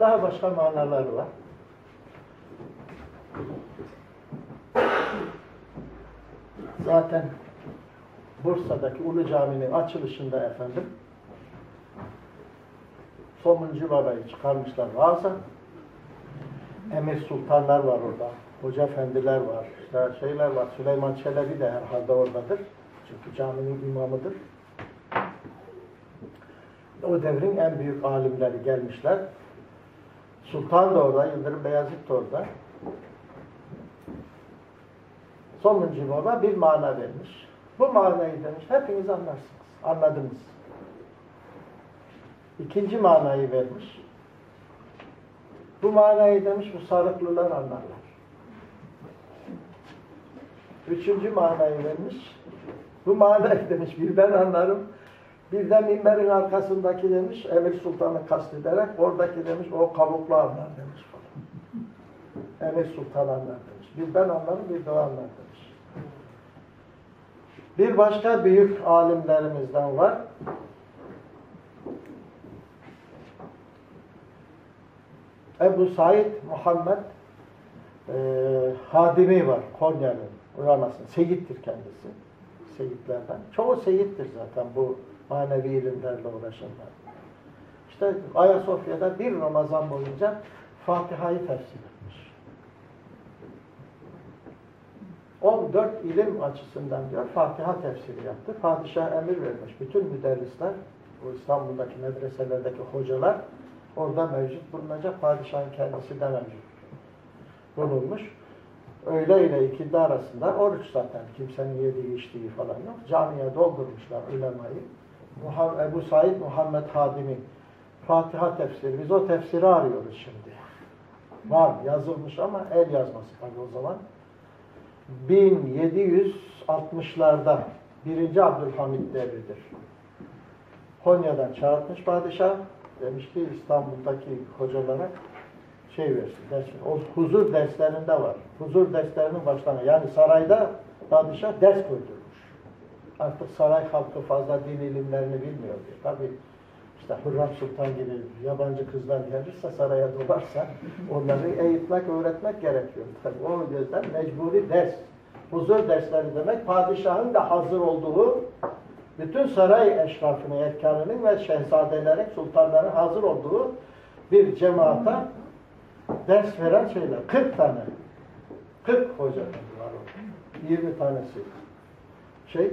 Daha başka manaları var. Zaten Bursa'daki Ulu Cami'nin açılışında efendim Somuncu Baba'yı çıkarmışlar vaaza. Emir Sultanlar var orada. Hoca efendiler var. İşte şeyler var. Süleyman Çelebi de herhalde oradadır. Çünkü caminin imamıdır. O devrin en büyük alimleri gelmişler. Sultan da orada, Yıldırım Beyazıt da orada. Sonuncu baba bir mana vermiş. Bu manayı demiş, hepiniz anlarsınız. Anladınız. İkinci manayı vermiş. Bu manayı demiş, bu sarıklılar anlarlar. Üçüncü manayı vermiş. Bu manayı demiş, bir ben anlarım. Bir de minberin arkasındaki demiş, Emir Sultan'ı kastederek, oradaki demiş, o kabuklu anlar demiş. Emir Sultan anlar demiş. Bir ben anlarım, bir de anlar demiş. Bir başka büyük alimlerimizden var. Ebu Said Muhammed e, Hadimi var Konya'nın uyanasın. Seyittir kendisi. Seyitlerden. Çoğu seyittir zaten bu manevi ilimlerle uğraşanlar. İşte Ayasofya'da bir Ramazan boyunca Fatiha'yı tefsir etmiş. 14 ilim açısından diyor Fatiha tefsiri yaptı. Padişah emir vermiş. Bütün müderrisler, bu İstanbul'daki medreselerdeki hocalar orada mevcut bulunacak. Padişahın kendisi de mevcut bulunmuş. Öğle ile ikindi arasında oruç zaten. Kimsenin yediği içtiği falan yok. Camiye doldurmuşlar ulemayı. Ebu Said Muhammed Hadimi Fatiha tefsiri. Biz o tefsiri arıyoruz şimdi. Var yazılmış ama el yazması tabii o zaman. 1760'larda 1. Abdülhamit devridir. Konya'dan çağırtmış padişah. Demiş ki İstanbul'daki hocalara şey versin, ders O huzur derslerinde var. Huzur derslerinin başlangıcı. Yani sarayda padişah ders koydurmuş. Artık saray halkı fazla din ilimlerini bilmiyor diyor. Tabii işte Hürrem Sultan gibi yabancı kızlar gelirse saraya dolarsa onları eğitmek, öğretmek gerekiyor. Tabii o yüzden mecburi ders. Huzur dersleri demek padişahın da hazır olduğu bütün saray eşrafının, erkanının ve şehzadelerin, sultanların hazır olduğu bir cemaata ders veren şeyler. 40 tane 40 hoca var orada. 20 tanesi şey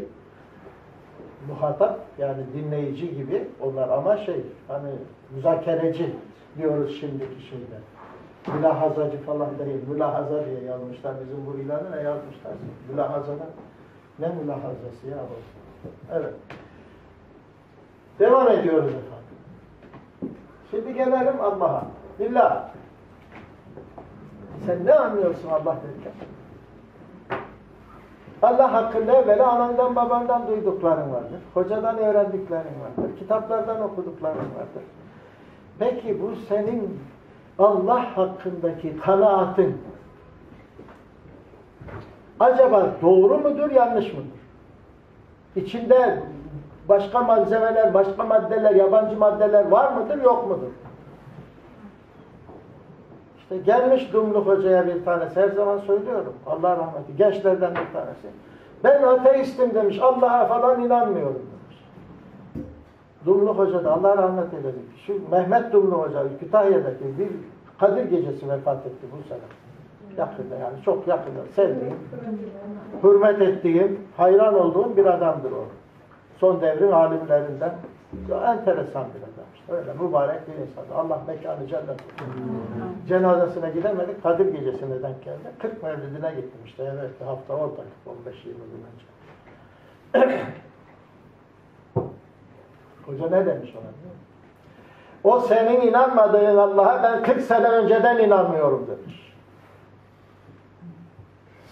muhatap yani dinleyici gibi onlar ama şey hani müzakereci diyoruz şimdiki şeyde. Mülahazacı falan değil. Mülahaza diye yazmışlar. Bizim bu ilanı ne yazmışlar? Mülahazada. Ne mülahazası ya bu? Evet. Devam ediyoruz efendim. Şimdi gelelim Allah'a. Billah. Sen ne anlıyorsun Allah derken? Allah hakkında evvela anandan babandan duydukların vardır. Hocadan öğrendiklerin vardır. Kitaplardan okudukların vardır. Peki bu senin Allah hakkındaki kanaatin acaba doğru mudur, yanlış mıdır? İçinde başka malzemeler, başka maddeler, yabancı maddeler var mıdır, yok mudur? İşte gelmiş Dumluk Hoca'ya bir tanesi, her zaman söylüyorum, Allah rahmeti, gençlerden bir tanesi. Ben ateistim demiş, Allah'a falan inanmıyorum demiş. Dumluk Hoca da Allah rahmet eylesin. Şu Mehmet Dumluk Hoca, Kütahya'daki bir Kadir gecesi vefat etti bu sene. Yakında yani, çok yakında, sevdiğim, hürmet ettiğim, hayran olduğum bir adamdır o. Son devrin alimlerinden. Enteresan bir adam. Öyle mübarek bir insan. Allah mekanı cennet. Cenazesine gidemedik. Kadir gecesine denk geldi. 40 mevlidine gittim işte. Evet hafta oradaydık. 15-20 gün önce. Hoca ne demiş ona? O senin inanmadığın Allah'a ben 40 sene önceden inanmıyorum demiş.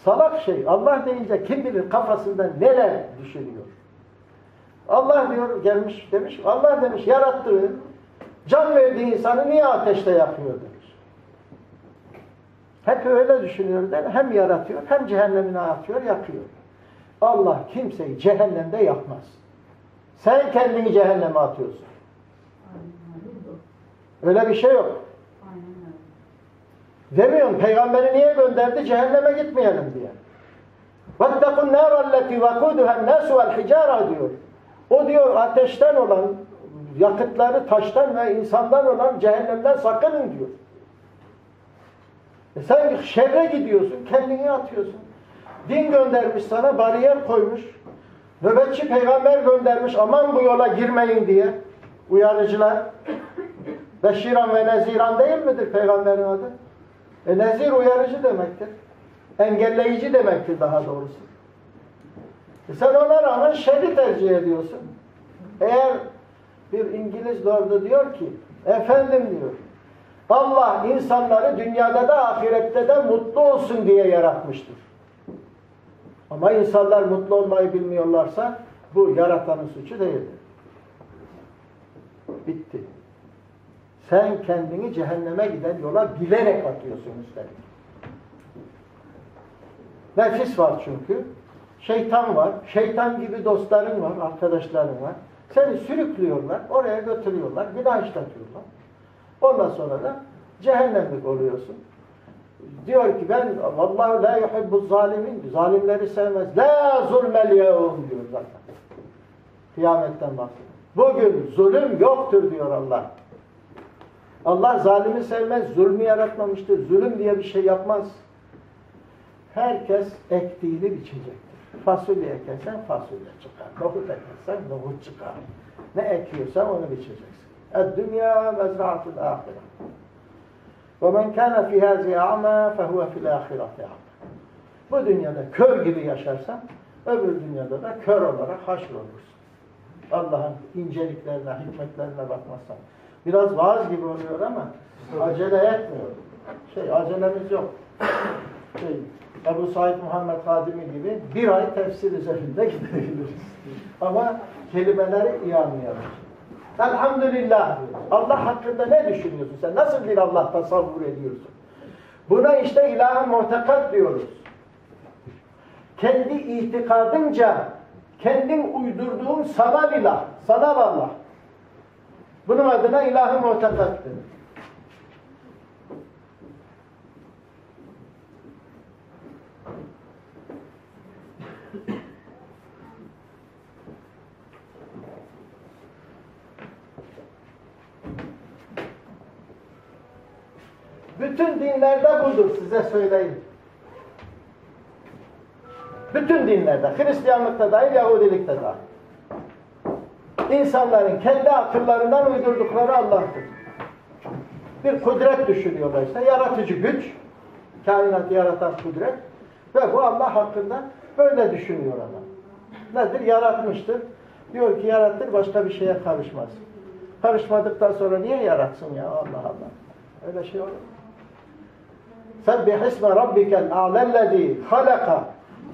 Salak şey. Allah deyince kim bilir kafasında neler düşünüyor. Allah diyor gelmiş demiş. Allah demiş yarattığı can verdiği insanı niye ateşte yakıyor demiş. Hep öyle düşünüyor değil mi? Hem yaratıyor hem cehennemine atıyor yakıyor. Allah kimseyi cehennemde yakmaz. Sen kendini cehenneme atıyorsun. Öyle bir şey yok. Demiyorum peygamberi niye gönderdi? Cehenneme gitmeyelim diye. وَاتَّقُوا النَّارَ الَّتِي وَقُودُهَا النَّاسُ وَالْحِجَارَ diyor. O diyor ateşten olan, yakıtları taştan ve insandan olan cehennemden sakının diyor. E sen şerre gidiyorsun, kendini atıyorsun. Din göndermiş sana, bariyer koymuş. Nöbetçi peygamber göndermiş, aman bu yola girmeyin diye. Uyarıcılar. Beşiran ve Neziran değil midir peygamberin adı? E nezir uyarıcı demektir. Engelleyici demektir daha doğrusu. E sen ona rağmen şerri tercih ediyorsun. Eğer bir İngiliz lordu diyor ki, efendim diyor, Allah insanları dünyada da ahirette de mutlu olsun diye yaratmıştır. Ama insanlar mutlu olmayı bilmiyorlarsa bu yaratanın suçu değildir. Bitti. Sen kendini cehenneme giden yola bilerek atıyorsun üstelik. Nefis var çünkü. Şeytan var. Şeytan gibi dostların var, arkadaşların var. Seni sürüklüyorlar, oraya götürüyorlar, günah işletiyorlar. Ondan sonra da cehennemlik oluyorsun. Diyor ki ben vallahu la yuhibbu zalimin zalimleri sevmez. La zulmel yevm diyor zaten. Kıyametten bahsediyor. Bugün zulüm yoktur diyor Allah. Allah zalimi sevmez, zulmü yaratmamıştır. Zulüm diye bir şey yapmaz. Herkes ektiğini biçecektir. Fasulye ekersen fasulye çıkar. Nohut ekersen nohut çıkar. Ne ekiyorsan onu biçeceksin. Dünya mezraatul ahiret. Ve men kana fi hazihi ama fehuve fil ahireti. Bu dünyada kör gibi yaşarsan öbür dünyada da kör olarak haşr olursun. Allah'ın inceliklerine, hikmetlerine bakmazsan. Biraz vaaz gibi oluyor ama acele etmiyor. Şey acelemiz yok. Şey, Ebu Said Muhammed Kadimi gibi bir ay tefsir üzerinde gidebiliriz. Ama kelimeleri iyi anlayalım. Elhamdülillah. Allah hakkında ne düşünüyorsun sen? Nasıl bir Allah tasavvur ediyorsun? Buna işte ilah-ı muhtekat diyoruz. Kendi itikadınca, kendin uydurduğun sanal ilah, sanal Allah. Bunun adına ilah-ı muhtekat denir. Bütün dinlerde budur size söyleyeyim. Bütün dinlerde, Hristiyanlıkta dahil, Yahudilikte dahil. İnsanların kendi akıllarından uydurdukları Allah'tır. Bir kudret düşünüyorlar işte, yaratıcı güç, kainatı yaratan kudret ve bu Allah hakkında böyle düşünüyor adam. Nedir? Yaratmıştır. Diyor ki yarattır, başka bir şeye karışmaz. Karışmadıktan sonra niye yaratsın ya Allah Allah? Öyle şey olur mu? سبح اسم ربك الأعلى الذي خلق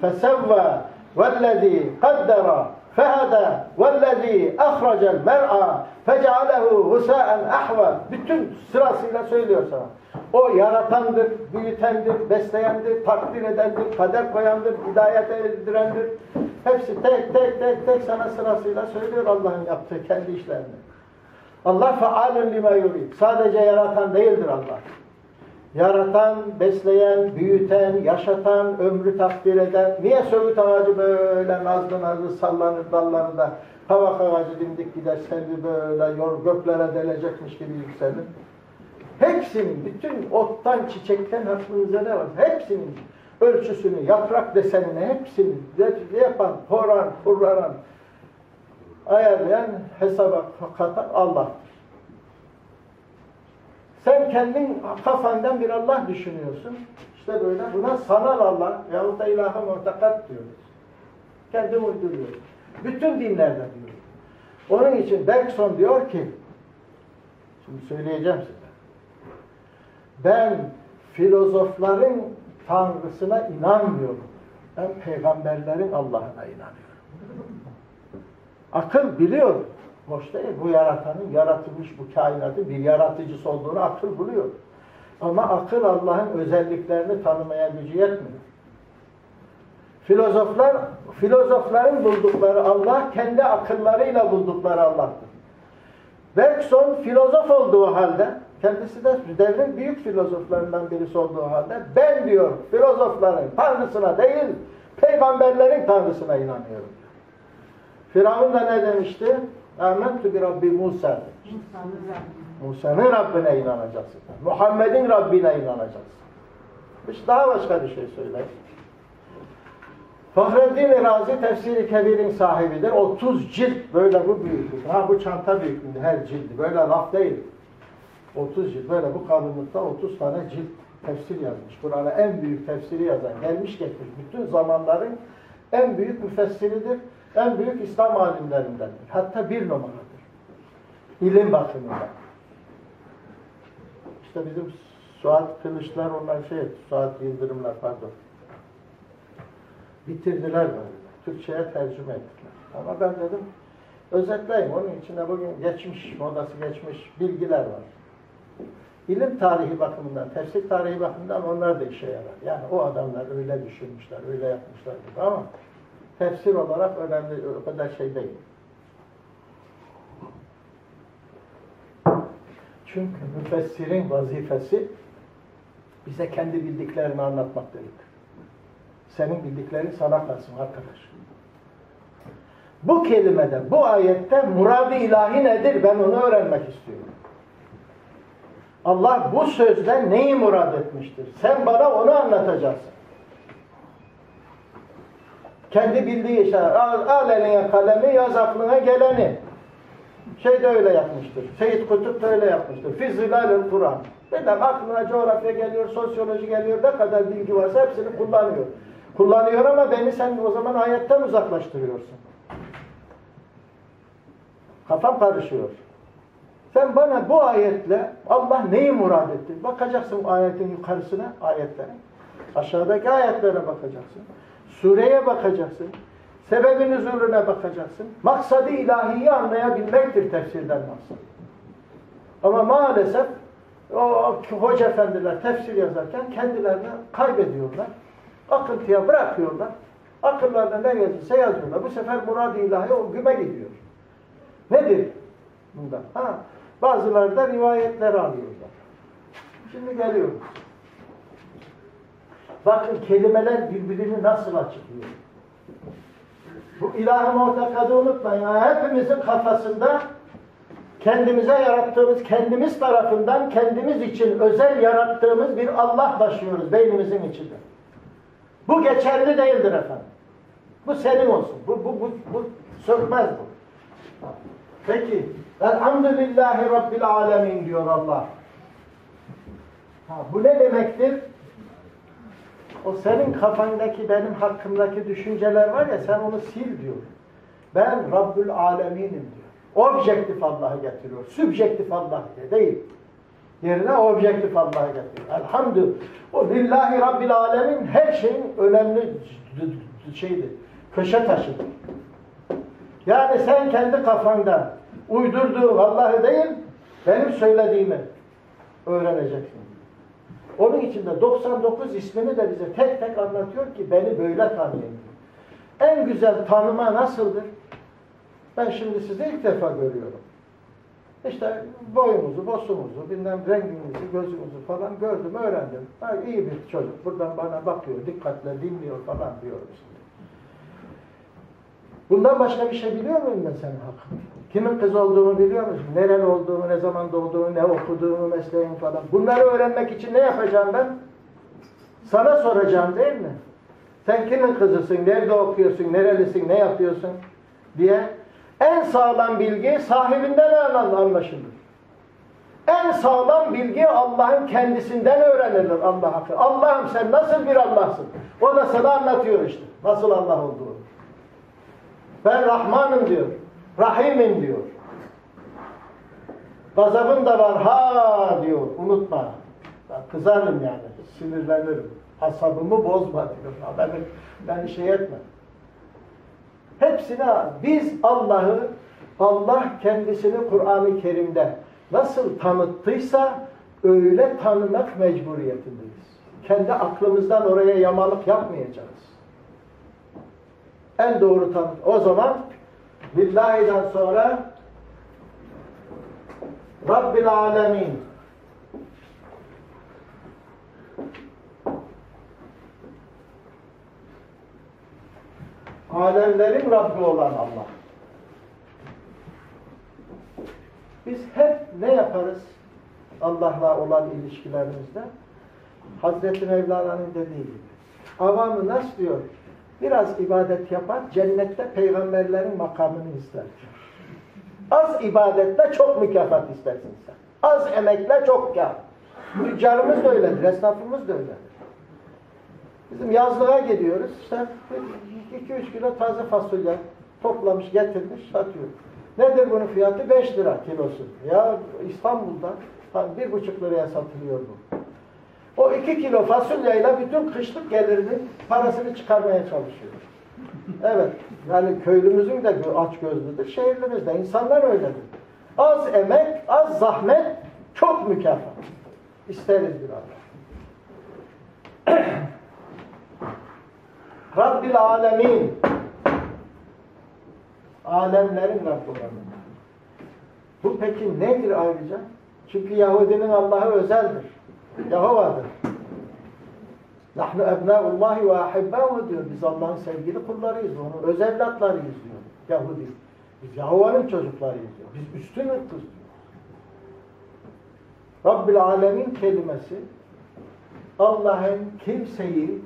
فسوى والذي قدر فهدى والذي أخرج المرعى فجعله غساء أحوى bütün sırasıyla söylüyor sana. O yaratandır, büyütendir, besleyendir, takdir edendir, kader koyandır, hidayet erdirendir. Hepsi tek tek tek tek sana sırasıyla söylüyor Allah'ın yaptığı kendi işlerini. Allah faalun lima yurid. Sadece yaratan değildir Allah. Yaratan, besleyen, büyüten, yaşatan, ömrü takdir eden. Niye söğüt ağacı böyle nazlı nazlı sallanır dallarında, kavak ağacı dimdik gider, selvi böyle yor, göklere delecekmiş gibi yükselir. Hepsinin, bütün ottan, çiçekten aklınıza ne var? Hepsinin ölçüsünü, yaprak desenini, hepsini yapan, horan, kurlaran, ayarlayan, hesaba katan Allah'tır. Sen kendin kafandan bir Allah düşünüyorsun. İşte böyle buna sanal Allah yahut da ilaha muhtakat diyoruz. Kendim uyduruyorum. Bütün dinlerde diyor. Onun için Bergson diyor ki şimdi söyleyeceğim size. Ben filozofların tanrısına inanmıyorum. Ben peygamberlerin Allah'ına inanıyorum. Akıl biliyor. Hoş değil. Bu yaratanın yaratılmış bu kainatın bir yaratıcısı olduğunu akıl buluyor. Ama akıl Allah'ın özelliklerini tanımaya gücü yetmiyor. Filozoflar, filozofların buldukları Allah, kendi akıllarıyla buldukları Allah'tır. Bergson filozof olduğu halde, kendisi de devrin büyük filozoflarından birisi olduğu halde, ben diyor filozofların tanrısına değil, peygamberlerin tanrısına inanıyorum. Firavun da ne demişti? Âmentü bi Rabbi Musa. Musa'nın Rabbine inanacaksın. Muhammed'in Rabbine inanacaksın. Hiç daha başka bir şey söyleyeyim. Fahreddin Razi Tefsiri Kebir'in sahibidir. 30 cilt böyle bu büyüklük. Ha bu çanta büyüklüğünde her cildi. Böyle laf değil. 30 cilt. Böyle bu kalınlıkta 30 tane cilt tefsir yazmış. Kur'an'a en büyük tefsiri yazan. Gelmiş geçmiş. Bütün zamanların en büyük müfessiridir. En büyük İslam alimlerindendir. Hatta bir numaradır. İlim bakımından. İşte bizim Suat Kılıçlar onlar şey, Suat Yıldırımlar pardon. Bitirdiler böyle. Türkçe'ye tercüme ettiler. Ama ben dedim özetleyeyim. Onun içinde bugün geçmiş, modası geçmiş bilgiler var. İlim tarihi bakımından, tefsir tarihi bakımından onlar da işe yarar. Yani o adamlar öyle düşünmüşler, öyle yapmışlar gibi ama tefsir olarak önemli, o kadar şey değil. Çünkü müfessirin vazifesi bize kendi bildiklerini anlatmak değildir. Senin bildiklerin sana kalsın arkadaş. Bu kelimede, bu ayette murad-ı ilahi nedir? Ben onu öğrenmek istiyorum. Allah bu sözden neyi murad etmiştir? Sen bana onu anlatacaksın. Kendi bildiği işte, al, al eline kalemi, yaz aklına geleni. Şey de öyle yapmıştır. Seyyid Kutup da öyle yapmıştır. Fizilalül Kur'an. Dedem aklına coğrafya geliyor, sosyoloji geliyor, ne kadar bilgi varsa hepsini kullanıyor. Kullanıyor ama beni sen o zaman ayetten uzaklaştırıyorsun. Kafam karışıyor. Sen bana bu ayetle Allah neyi murad etti? Bakacaksın ayetin yukarısına, ayetlere. Aşağıdaki ayetlere bakacaksın. Sureye bakacaksın. Sebebin nüzulüne bakacaksın. Maksadı ilahiyi anlayabilmektir tefsirden maksat. Ama maalesef o hoca efendiler tefsir yazarken kendilerini kaybediyorlar. Akıntıya bırakıyorlar. Akıllarında ne yazırsa yazıyorlar. Bu sefer murad-ı ilahi o güme gidiyor. Nedir bunda? Ha, bazıları da rivayetleri alıyorlar. Şimdi geliyoruz. Bakın kelimeler birbirini nasıl açıklıyor. Bu ilah-ı muhtakadı unutmayın. Yani hepimizin kafasında kendimize yarattığımız, kendimiz tarafından kendimiz için özel yarattığımız bir Allah taşıyoruz beynimizin içinde. Bu geçerli değildir efendim. Bu senin olsun. Bu, bu, bu, bu sökmez bu. Peki. Elhamdülillahi Rabbil Alemin diyor Allah. Ha, bu ne demektir? O senin kafandaki, benim hakkımdaki düşünceler var ya sen onu sil diyor. Ben Rabbül Aleminim diyor. Objektif Allah'ı getiriyor. Sübjektif Allah değil. Yerine objektif Allah'ı getiriyor. Elhamdülillah. O lillahi Rabbil Alemin her şeyin önemli şeydir. Köşe taşıdır. Yani sen kendi kafanda uydurduğun Allah'ı değil, benim söylediğimi öğreneceksin. Onun için de 99 ismini de bize tek tek anlatıyor ki beni böyle tanıyın. En güzel tanıma nasıldır? Ben şimdi sizi ilk defa görüyorum. İşte boyumuzu, bosumuzu, bilmem rengimizi, gözümüzü falan gördüm, öğrendim. Ha, iyi bir çocuk. Buradan bana bakıyor, dikkatle dinliyor falan diyorum işte. Bundan başka bir şey biliyor muyum ben senin hakkında? Kimin kız olduğunu biliyor musun? Nereli olduğumu, ne zaman doğduğumu, ne okuduğumu, mesleğimi falan. Bunları öğrenmek için ne yapacağım ben? Sana soracağım değil mi? Sen kimin kızısın, nerede okuyorsun, nerelisin, ne yapıyorsun diye. En sağlam bilgi sahibinden anlaşılır. En sağlam bilgi Allah'ın kendisinden öğrenilir Allah hakkı. Allah'ım sen nasıl bir Allah'sın? O da sana anlatıyor işte. Nasıl Allah olduğunu. Ben Rahmanım diyor. Rahimim diyor. Gazabın da var ha diyor. Unutma. Ben kızarım yani. Sinirlenirim. Asabımı bozma diyor. Ben, ben şey etme. Hepsine biz Allah'ı Allah kendisini Kur'an-ı Kerim'de nasıl tanıttıysa öyle tanımak mecburiyetindeyiz. Kendi aklımızdan oraya yamalık yapmayacağız. En doğru tanı. O zaman Billahi'den sonra Rabbil Alemin Alemlerin Rabbi olan Allah. Biz hep ne yaparız Allah'la olan ilişkilerimizde? Hazreti Mevlana'nın dediği gibi. Avamı nasıl diyor? Biraz ibadet yapar, cennette peygamberlerin makamını ister. Az ibadetle çok mükafat istersin sen. Az emekle çok kâr. Tüccarımız da öyledir, esnafımız da öyledir. Bizim yazlığa gidiyoruz, işte 2-3 kilo taze fasulye toplamış, getirmiş, satıyor. Nedir bunun fiyatı? 5 lira kilosu. Ya İstanbul'da bir buçuk liraya satılıyor bu. O iki kilo fasulyeyle bütün kışlık gelirini parasını çıkarmaya çalışıyor. Evet, yani köylümüzün de aç gözlüdür, şehirlimiz de. insanlar öyledir. Az emek, az zahmet, çok mükafat. İsteriz bir Allah. Rabbil alemin. Alemlerin Rabbi olan. Bu peki nedir ayrıca? Çünkü Yahudinin Allah'ı özeldir. Yahova'dır. Nahnu ebnâullâhi ve ahibbâhu diyor. Biz Allah'ın sevgili kullarıyız. Onun öz evlatlarıyız diyor. Yahudi. Biz Yahova'nın çocuklarıyız diyor. Biz üstün ırkız diyor. Rabbil alemin kelimesi Allah'ın kimseyi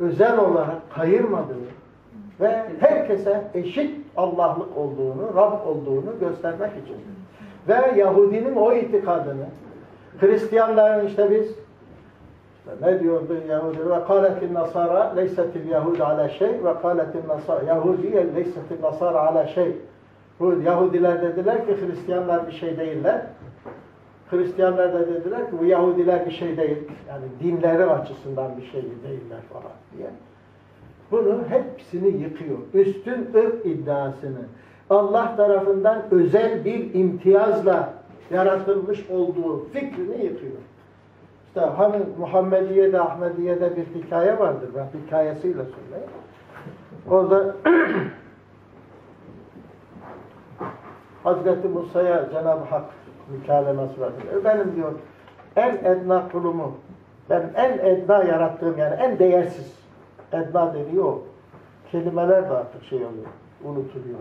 özel olarak kayırmadığını ve herkese eşit Allah'lık olduğunu, Rab olduğunu göstermek içindir. Ve Yahudinin o itikadını Hristiyanların işte biz işte ne diyordu Yahudi ve kâletin nasara leysetil yahud ala şey ve kâletin nasara Yahudiye leysetil nasara ala şey Yahudiler dediler ki Hristiyanlar bir şey değiller. Hristiyanlar da dediler ki bu Yahudiler bir şey değil. Yani dinleri açısından bir şey değiller falan diye. Bunu hepsini yıkıyor. Üstün ırk iddiasını Allah tarafından özel bir imtiyazla yaratılmış olduğu fikrini yıkıyor. İşte hani Muhammediye'de, Ahmediye'de bir hikaye vardır. Ben hikayesiyle söyleyeyim. Orada Hazreti Musa'ya Cenab-ı Hak mükalemesi var. Benim diyor en edna kulumu, benim en edna yarattığım yani en değersiz edna dediği o. Kelimeler de artık şey oluyor, unutuluyor.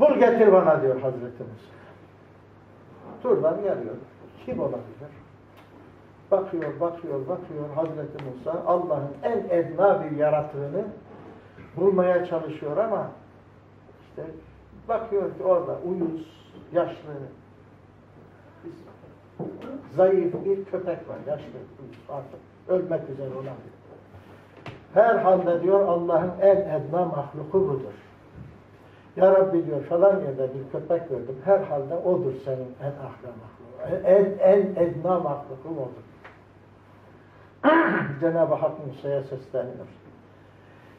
Bul getir bana diyor Hazreti Musa. Turdan geliyor. Kim olabilir? Bakıyor, bakıyor, bakıyor Hazreti Musa Allah'ın en edna bir yaratığını bulmaya çalışıyor ama işte bakıyor ki orada uyuz, yaşlı, zayıf bir köpek var. Yaşlı, artık ölmek üzere olan bir. Herhalde diyor Allah'ın en edna mahluku budur. Ya Rabbi diyor falan yerde bir köpek gördüm. Herhalde odur senin en ahla mahluku. En, en edna mahluku odur. Cenab-ı Hak Musa'ya sesleniyor.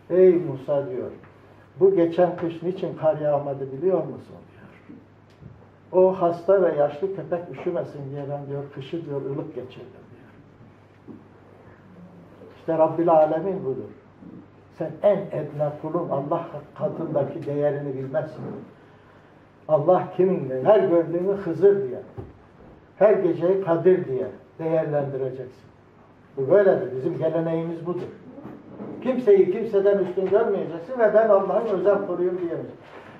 Ey Musa diyor, bu geçen kış niçin kar yağmadı biliyor musun diyor. O hasta ve yaşlı köpek üşümesin diye ben diyor kışı diyor ılık geçirdim diyor. İşte Rabbil Alemin budur. Sen en edna kulun Allah katındaki değerini bilmezsin. Allah kiminle, her gördüğünü Hızır diye, her geceyi Kadir diye değerlendireceksin. Bu böyledir. Bizim geleneğimiz budur. Kimseyi kimseden üstün görmeyeceksin ve ben Allah'ın özel kuluyum diyemeyeceksin.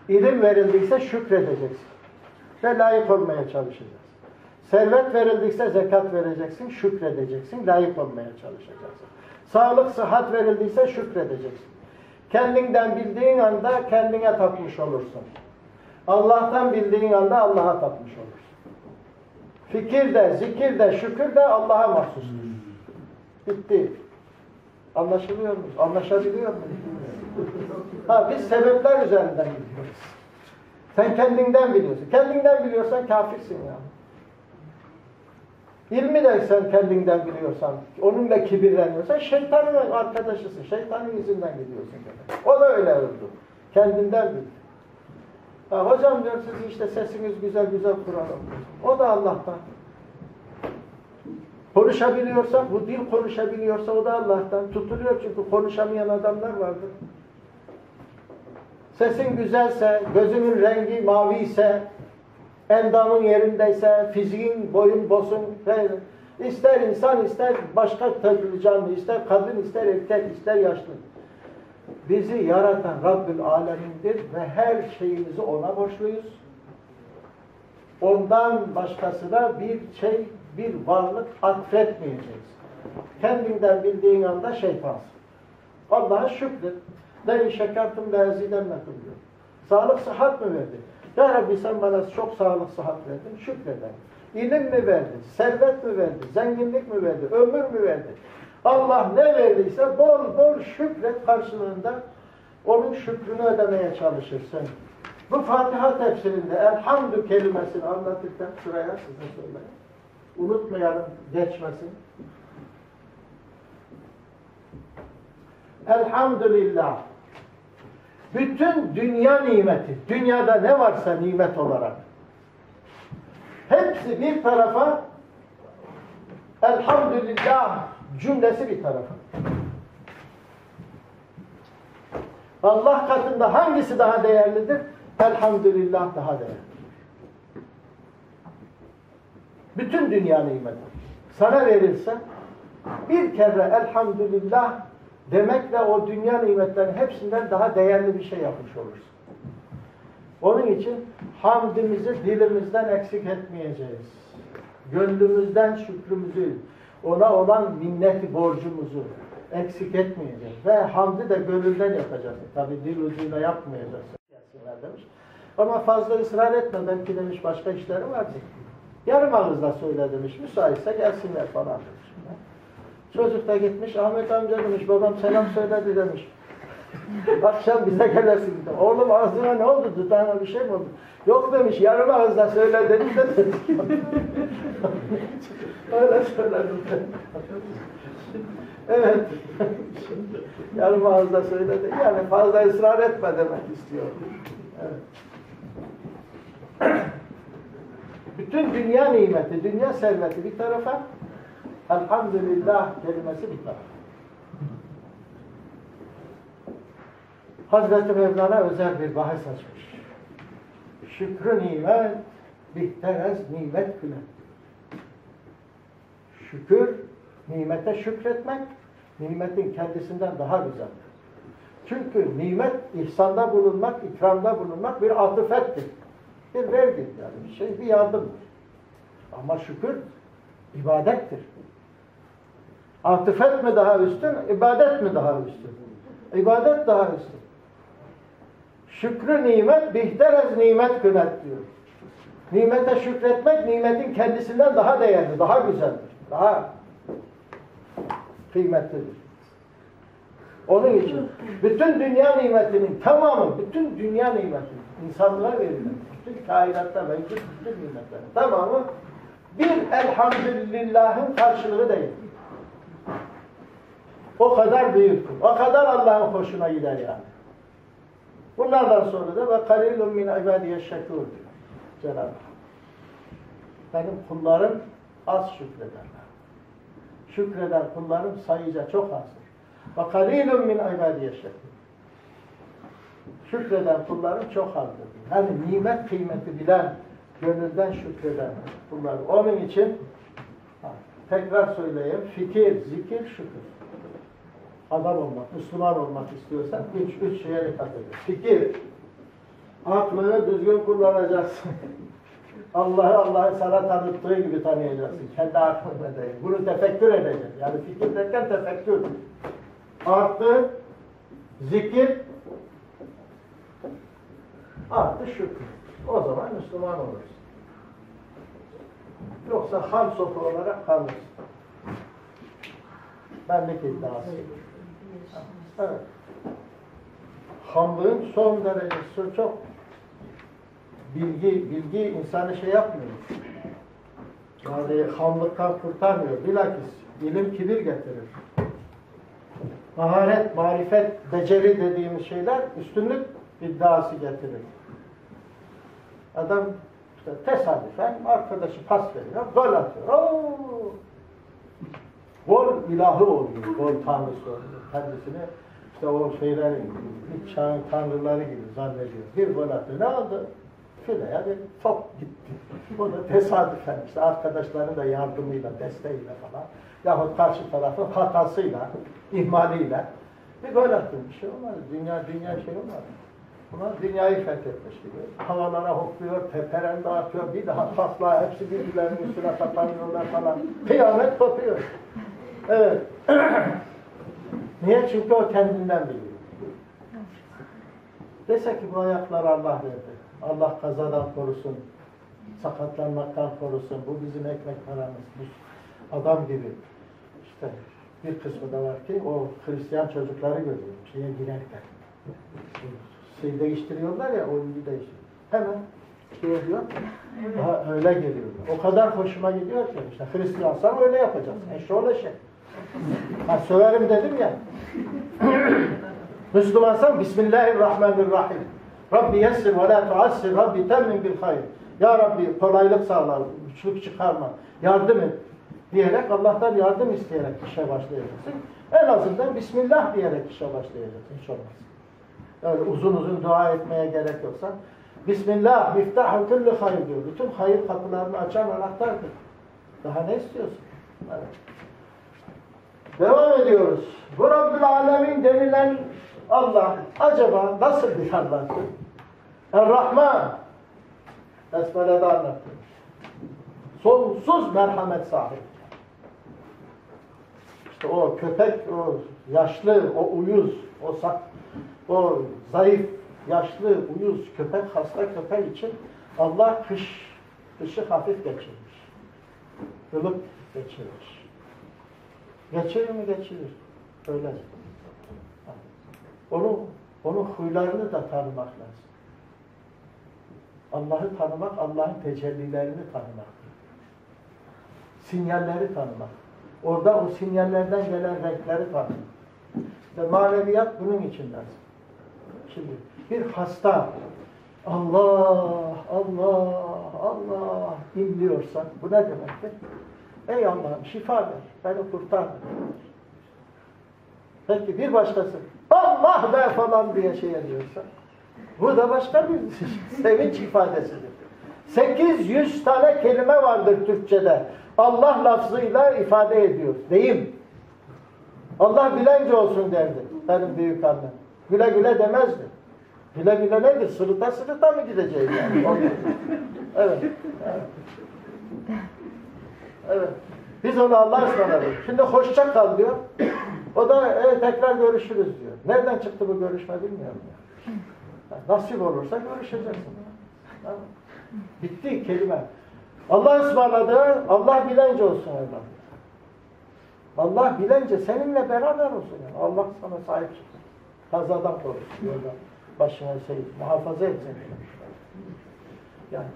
İlim verildiyse şükredeceksin. Ve layık olmaya çalışacağız. Servet verildiyse zekat vereceksin, şükredeceksin, layık olmaya çalışacaksın. Sağlık, sıhhat verildiyse şükredeceksin. Kendinden bildiğin anda kendine tapmış olursun. Allah'tan bildiğin anda Allah'a tapmış olursun. Fikir de, zikir de, şükür de Allah'a mahsustur. Bitti. Anlaşılıyor muyuz? Anlaşabiliyor muyuz? Ha, biz sebepler üzerinden gidiyoruz. Sen kendinden biliyorsun. Kendinden biliyorsan kafirsin ya. İlmi de sen kendinden biliyorsan, onunla kibirleniyorsan şeytanın arkadaşısın. Şeytanın izinden gidiyorsun. O da öyle öldü. Kendinden bildi. Ha, hocam diyor siz işte sesiniz güzel güzel Kur'an O da Allah'tan. Konuşabiliyorsa, bu dil konuşabiliyorsa o da Allah'tan. Tutuluyor çünkü konuşamayan adamlar vardır. Sesin güzelse, gözünün rengi mavi ise, endamın yerindeyse, fiziğin, boyun, bosun, ister insan, ister başka türlü canlı, ister kadın, ister erkek, ister yaşlı. Bizi yaratan Rabbül Alemin'dir ve her şeyimizi ona borçluyuz. Ondan başkasına bir şey, bir varlık atfetmeyeceğiz. Kendinden bildiğin anda şeytansın. Allah'a şükret. Ben şekertim ve ezidenmekum diyor. Sağlık, sıhhat mı verdi? Ya Rabbi sen bana çok sağlık, sıhhat verdin. Şükreden. İlim mi verdi? Servet mi verdi? Zenginlik mi verdi? Ömür mü verdi? Allah ne verdiyse bol bol şükret karşılığında onun şükrünü ödemeye çalışırsın. Bu Fatiha tefsirinde elhamdü kelimesini anlatırken şuraya size söyleyin. Unutmayalım geçmesin. Elhamdülillah. Bütün dünya nimeti, dünyada ne varsa nimet olarak hepsi bir tarafa elhamdülillah cümlesi bir tarafa. Allah katında hangisi daha değerlidir? Elhamdülillah daha değerli. Bütün dünya nimeti. Sana verilse bir kere elhamdülillah demekle o dünya nimetlerinin hepsinden daha değerli bir şey yapmış olursun. Onun için hamdimizi dilimizden eksik etmeyeceğiz. Gönlümüzden şükrümüzü, ona olan minneti borcumuzu eksik etmeyeceğiz. Ve hamdi de gönülden yapacağız. Tabi dil ucuyla yapmayacağız. demiş. Ama fazla ısrar etme. Belki demiş başka işleri var. Yarım ağızla söyle demiş. Müsaitse gelsinler falan demiş. Çocuk da gitmiş. Ahmet amca demiş. Babam selam söyledi demiş. Akşam bize gelirsin. Oğlum ağzına ne oldu? Dudağına bir şey mi oldu? Yok demiş. Yarım ağızla söyle demiş de. Öyle söyledim. evet. Yarım ağızla söyledi. Yani fazla ısrar etme demek istiyor. Evet. Bütün dünya nimeti, dünya serveti bir tarafa, elhamdülillah kelimesi tarafa. Hazreti Mevlana özel bir bahis açmış. Şükrü nimet, bihterez nimet güne. Şükür, nimete şükretmek, nimetin kendisinden daha güzeldir. Çünkü nimet, ihsanda bulunmak, ikramda bulunmak bir atıfettir. Bir vergi yani bir şey, bir yardımdır. Ama şükür ibadettir. Atıfet mi daha üstün, ibadet mi daha üstün? İbadet daha üstün. Şükrü nimet, bihterez nimet kıymet diyor. Nimete şükretmek, nimetin kendisinden daha değerli, daha güzeldir. Daha kıymetlidir. Onun için bütün dünya nimetinin tamamı, bütün dünya nimetinin insanlığa verilen, bütün kainatta mevcut bütün nimetlerin tamamı bir elhamdülillahın karşılığı değil. O kadar büyüktür. O kadar Allah'ın hoşuna gider yani. Bunlardan sonra da ve kalilun min ibadiye şekur diyor Cenab-ı Hak. Benim kullarım az şükrederler. Şükreden kullarım sayıca çok azdır. Ve kalilun min ibadiye şekur. Şükreden kullarım çok azdır. Yani nimet kıymeti bilen, gönülden şükreden kullar. Onun için tekrar söyleyeyim. Fikir, zikir, şükür. Adam olmak, Müslüman olmak istiyorsan üç, üç şeye dikkat edin. Fikir. Aklını düzgün kullanacaksın. Allah'ı Allah'ı sana tanıttığı gibi tanıyacaksın. Kendi aklına değil. Bunu tefekkür edeceksin. Yani fikir derken tefekkür. Artı zikir artı şükür. O zaman Müslüman olursun. Yoksa hal sofu olarak kalırsın. Benlik iddiası. Evet. Hamlığın son derecesi çok bilgi, bilgi insanı şey yapmıyor. Yani hamlıktan kurtarmıyor. Bilakis ilim kibir getirir. Maharet, marifet, beceri dediğimiz şeyler üstünlük iddiası getirir. Adam işte tesadüfen arkadaşı pas veriyor, gol atıyor. Oo! Gol ilahı oluyor, gol tanrısı oluyor. Kendisini işte o şeyler bir çağın tanrıları gibi zannediyor. Bir gol attı. Ne oldu? Fileye bir top gitti. Bu da tesadüfen işte arkadaşların da yardımıyla, desteğiyle falan yahut karşı tarafın hatasıyla, ihmaliyle bir gol attı. Bir şey olmaz. Dünya, dünya şey olmaz. Bunlar dünyayı fethetmiş gibi. Havalara hopluyor, teperen dağıtıyor, bir daha takla, hepsi birbirlerinin üstüne kapanıyorlar falan. Kıyamet kopuyor. Evet. Niye? Çünkü o kendinden biliyor. Dese ki bu ayakları Allah verdi. Allah kazadan korusun, sakatlanmaktan korusun. Bu bizim ekmek paramız. Bu adam gibi. İşte bir kısmı da var ki o Hristiyan çocukları görüyor. Şeye girerken. Şey değiştiriyorlar ya, oyuncu değiştiriyor. Hemen şey diyor, daha öyle geliyorlar. O kadar hoşuma gidiyor ki işte Hristiyansan öyle yapacaksın. Öyle şey. Ha, söverim dedim ya. Müslümansan Bismillahirrahmanirrahim. Rabbi yessir ve la tuassir. Rabbi temmin bil hayır. Ya Rabbi kolaylık sağla, güçlük çıkarma, yardım et diyerek Allah'tan yardım isteyerek işe başlayacaksın. En azından Bismillah diyerek işe başlayacaksın. Hiç olmaz. Öyle uzun uzun dua etmeye gerek yoksa. Bismillah miftahı kulli hayır diyor. Bütün hayır kapılarını açan anahtardır. Daha ne istiyorsun? Evet. Devam ediyoruz. Bu Rabbül Alemin denilen Allah acaba nasıl bir Allah'tır? Er-Rahman Esmele'de anlattım. Sonsuz merhamet sahibi. İşte o köpek, o yaşlı, o uyuz, o sak, o zayıf, yaşlı, uyuz köpek, hasta köpek için Allah kış, kışı hafif geçirmiş. Ilık geçirmiş. Geçirir mi geçirir. Öyle. Onu, onun huylarını da tanımak lazım. Allah'ı tanımak, Allah'ın tecellilerini tanımak. Sinyalleri tanımak. Orada o sinyallerden gelen renkleri tanımak. İşte maneviyat bunun için lazım. Şimdi bir hasta Allah, Allah, Allah inliyorsa bu ne demektir? Ey Allah'ım şifa ver, beni kurtar. Peki bir başkası Allah be falan diye şey ediyorsa bu da başka bir sevinç ifadesidir. 800 tane kelime vardır Türkçe'de. Allah lafzıyla ifade ediyor. Deyim. Allah bilence olsun derdi benim büyük annem. Güle güle demezdi. Güle güle nedir? Sırıta sırıta mı gideceğiz yani? evet. evet. Evet. Biz onu Allah'a ısmarladık. Şimdi hoşça kal diyor. O da e, tekrar görüşürüz diyor. Nereden çıktı bu görüşme bilmiyorum ya. Nasip olursa görüşeceksin. Bitti kelime. Allah ısmarladı, Allah bilence olsun evladım. Allah bilence seninle beraber olsun. Yani. Allah sana sahip çıksın. Kazadan korusun. Başına şey muhafaza etsin. Yani.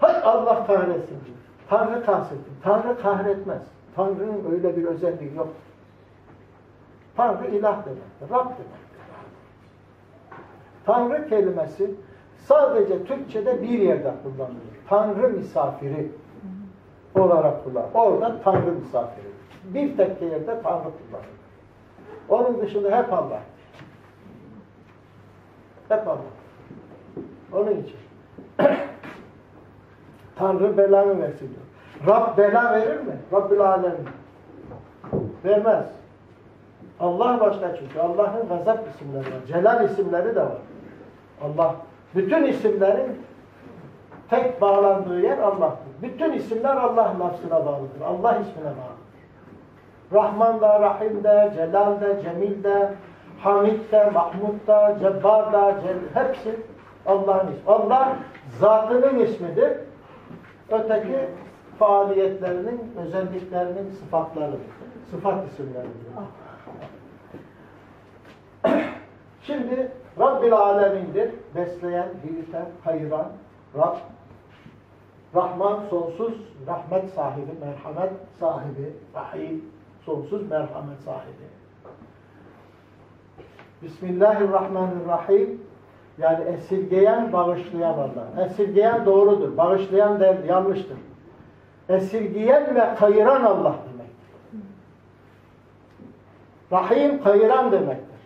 Hay Allah kahretsin. Tanrı kahretsin. Tanrı kahretmez. Tanrı'nın öyle bir özelliği yok. Tanrı ilah demektir. Rab demektir. Tanrı kelimesi sadece Türkçe'de bir yerde kullanılır. Tanrı misafiri olarak kullanılır. Orada Tanrı misafiri. Bir tek yerde Tanrı kullanılır. Onun dışında hep Allah. Hep Allah. Onun için. Tanrı belanı versin diyor. Rab bela verir mi? Rabbül Alemin. Vermez. Allah başka çünkü. Allah'ın gazap isimleri var. Celal isimleri de var. Allah. Bütün isimlerin tek bağlandığı yer Allah'tır. Bütün isimler Allah lafzına bağlıdır. Allah ismine bağlıdır. Rahman da, Rahim de, Celal de, Cemil de, Hamid de, Mahmud da, Cebbar da, Cel hepsi Allah'ın ismi. Allah zatının ismidir. Öteki faaliyetlerinin, özelliklerinin sıfatlarıdır. Sıfat isimleridir. Şimdi Rabbil Alemin'dir. Besleyen, büyüten, hayıran, Rab. Rahman sonsuz rahmet sahibi, merhamet sahibi, Rahim sonsuz merhamet sahibi. Bismillahirrahmanirrahim. Yani esirgeyen, bağışlayan Allah. Esirgeyen doğrudur. Bağışlayan der, yanlıştır. Esirgeyen ve kayıran Allah demek. Rahim kayıran demektir.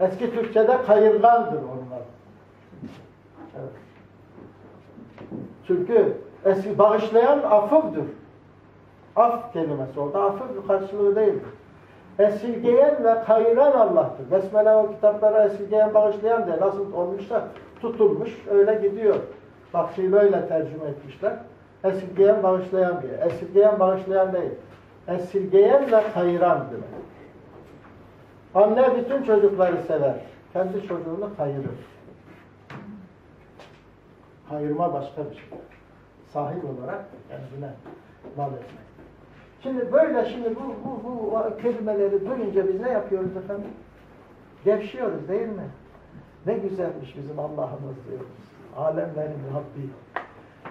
Eski Türkçe'de kayırgandır onlar. Evet. Çünkü eski bağışlayan afıvdır. Af kelimesi orada. Afıv karşılığı değildir. Esirgeyen ve kayıran Allah'tır. Besmele o kitaplara esirgeyen, bağışlayan diye nasıl olmuşsa tutulmuş, öyle gidiyor. Bak böyle tercüme etmişler. Esirgeyen, bağışlayan diye. Esirgeyen, bağışlayan değil. Esirgeyen ve kayıran demek. Anne bütün çocukları sever. Kendi çocuğunu kayırır. Kayırma başka bir şey. Sahip olarak kendine mal etmek. Şimdi böyle şimdi bu, bu, bu kelimeleri duyunca biz ne yapıyoruz efendim? Gevşiyoruz değil mi? Ne güzelmiş bizim Allah'ımız diyoruz. Alemlerin Rabbi.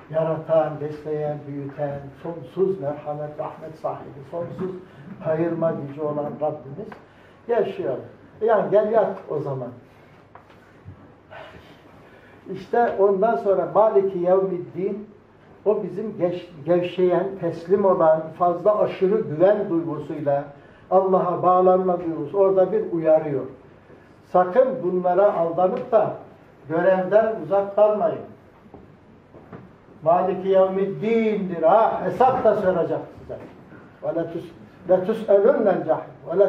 Yaratan, besleyen, büyüten, sonsuz merhamet, rahmet sahibi, sonsuz kayırma gücü olan Rabbimiz yaşıyor. Yani gel yat o zaman. İşte ondan sonra Maliki Yevmiddin o bizim geç, gevşeyen, teslim olan, fazla aşırı güven duygusuyla Allah'a bağlanma duygusu orada bir uyarıyor. Sakın bunlara aldanıp da görevden uzak kalmayın. Maliki yevmiddindir ha. Hesap da soracak size. Ve letus'elunne cahil. Ve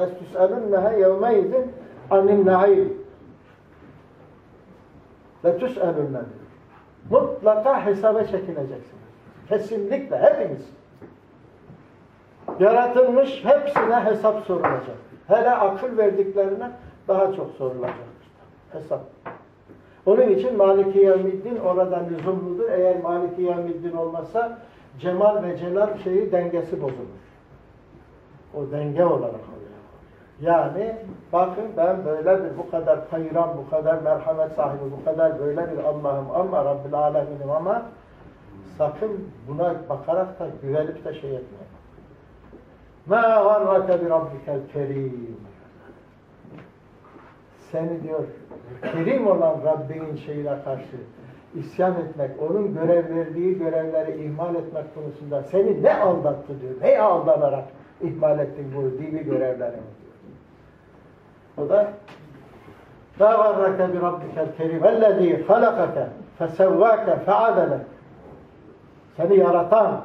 letus'elunneha yevmeydin anin na'im. Letus'elunne Mutlaka hesaba çekileceksiniz. Kesinlikle hepiniz. Yaratılmış hepsine hesap sorulacak. Hele akıl verdiklerine daha çok sorulacak. Hesap. Onun için Maliki Yevmiddin orada lüzumludur. Eğer Maliki Yevmiddin olmazsa cemal ve celal şeyi dengesi bozulur. O denge olarak oluyor. Yani bakın ben böyle bir bu kadar kayıran, bu kadar merhamet sahibi, bu kadar böyle bir Allah'ım ama Rabbil Aleminim ama sakın buna bakarak da güvenip de şey etmeyin. مَا غَرَّكَ بِرَبِّكَ الْكَرِيمِ Seni diyor, kerim olan Rabbinin şeyine karşı isyan etmek, onun görev verdiği görevleri ihmal etmek konusunda seni ne aldattı diyor, neye aldanarak ihmal ettin bu dini görevlerini diyor. O da La garrake bi rabbikel kerim ellezî halakake fesevvâke feadele Seni yaratan,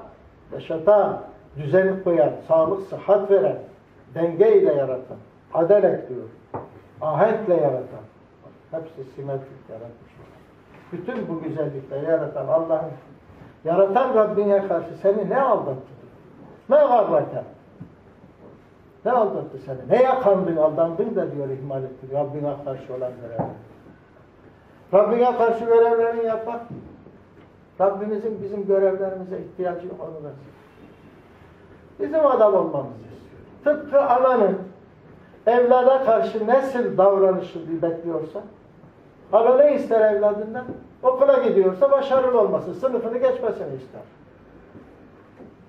yaşatan, düzen koyan, sağlık, sıhhat veren, dengeyle yaratan, adalet diyor. Ahenkle yaratan. Hepsi simetrik yaratmış. Bütün bu güzellikleri yaratan Allah'ın yaratan Rabbine karşı seni ne aldattı? Ne garrake? Ne aldattı seni? Neye kandın, aldandın da diyor ihmal ettin Rabbine karşı olan görevlerini. Rabbine karşı görevlerini yapmak. Rabbimizin bizim görevlerimize ihtiyacı yok onu da. Bizim adam olmamızı istiyor. Tıpkı ananın evlada karşı nasıl davranışı bekliyorsa, ana ne ister evladından? Okula gidiyorsa başarılı olması, sınıfını geçmesini ister.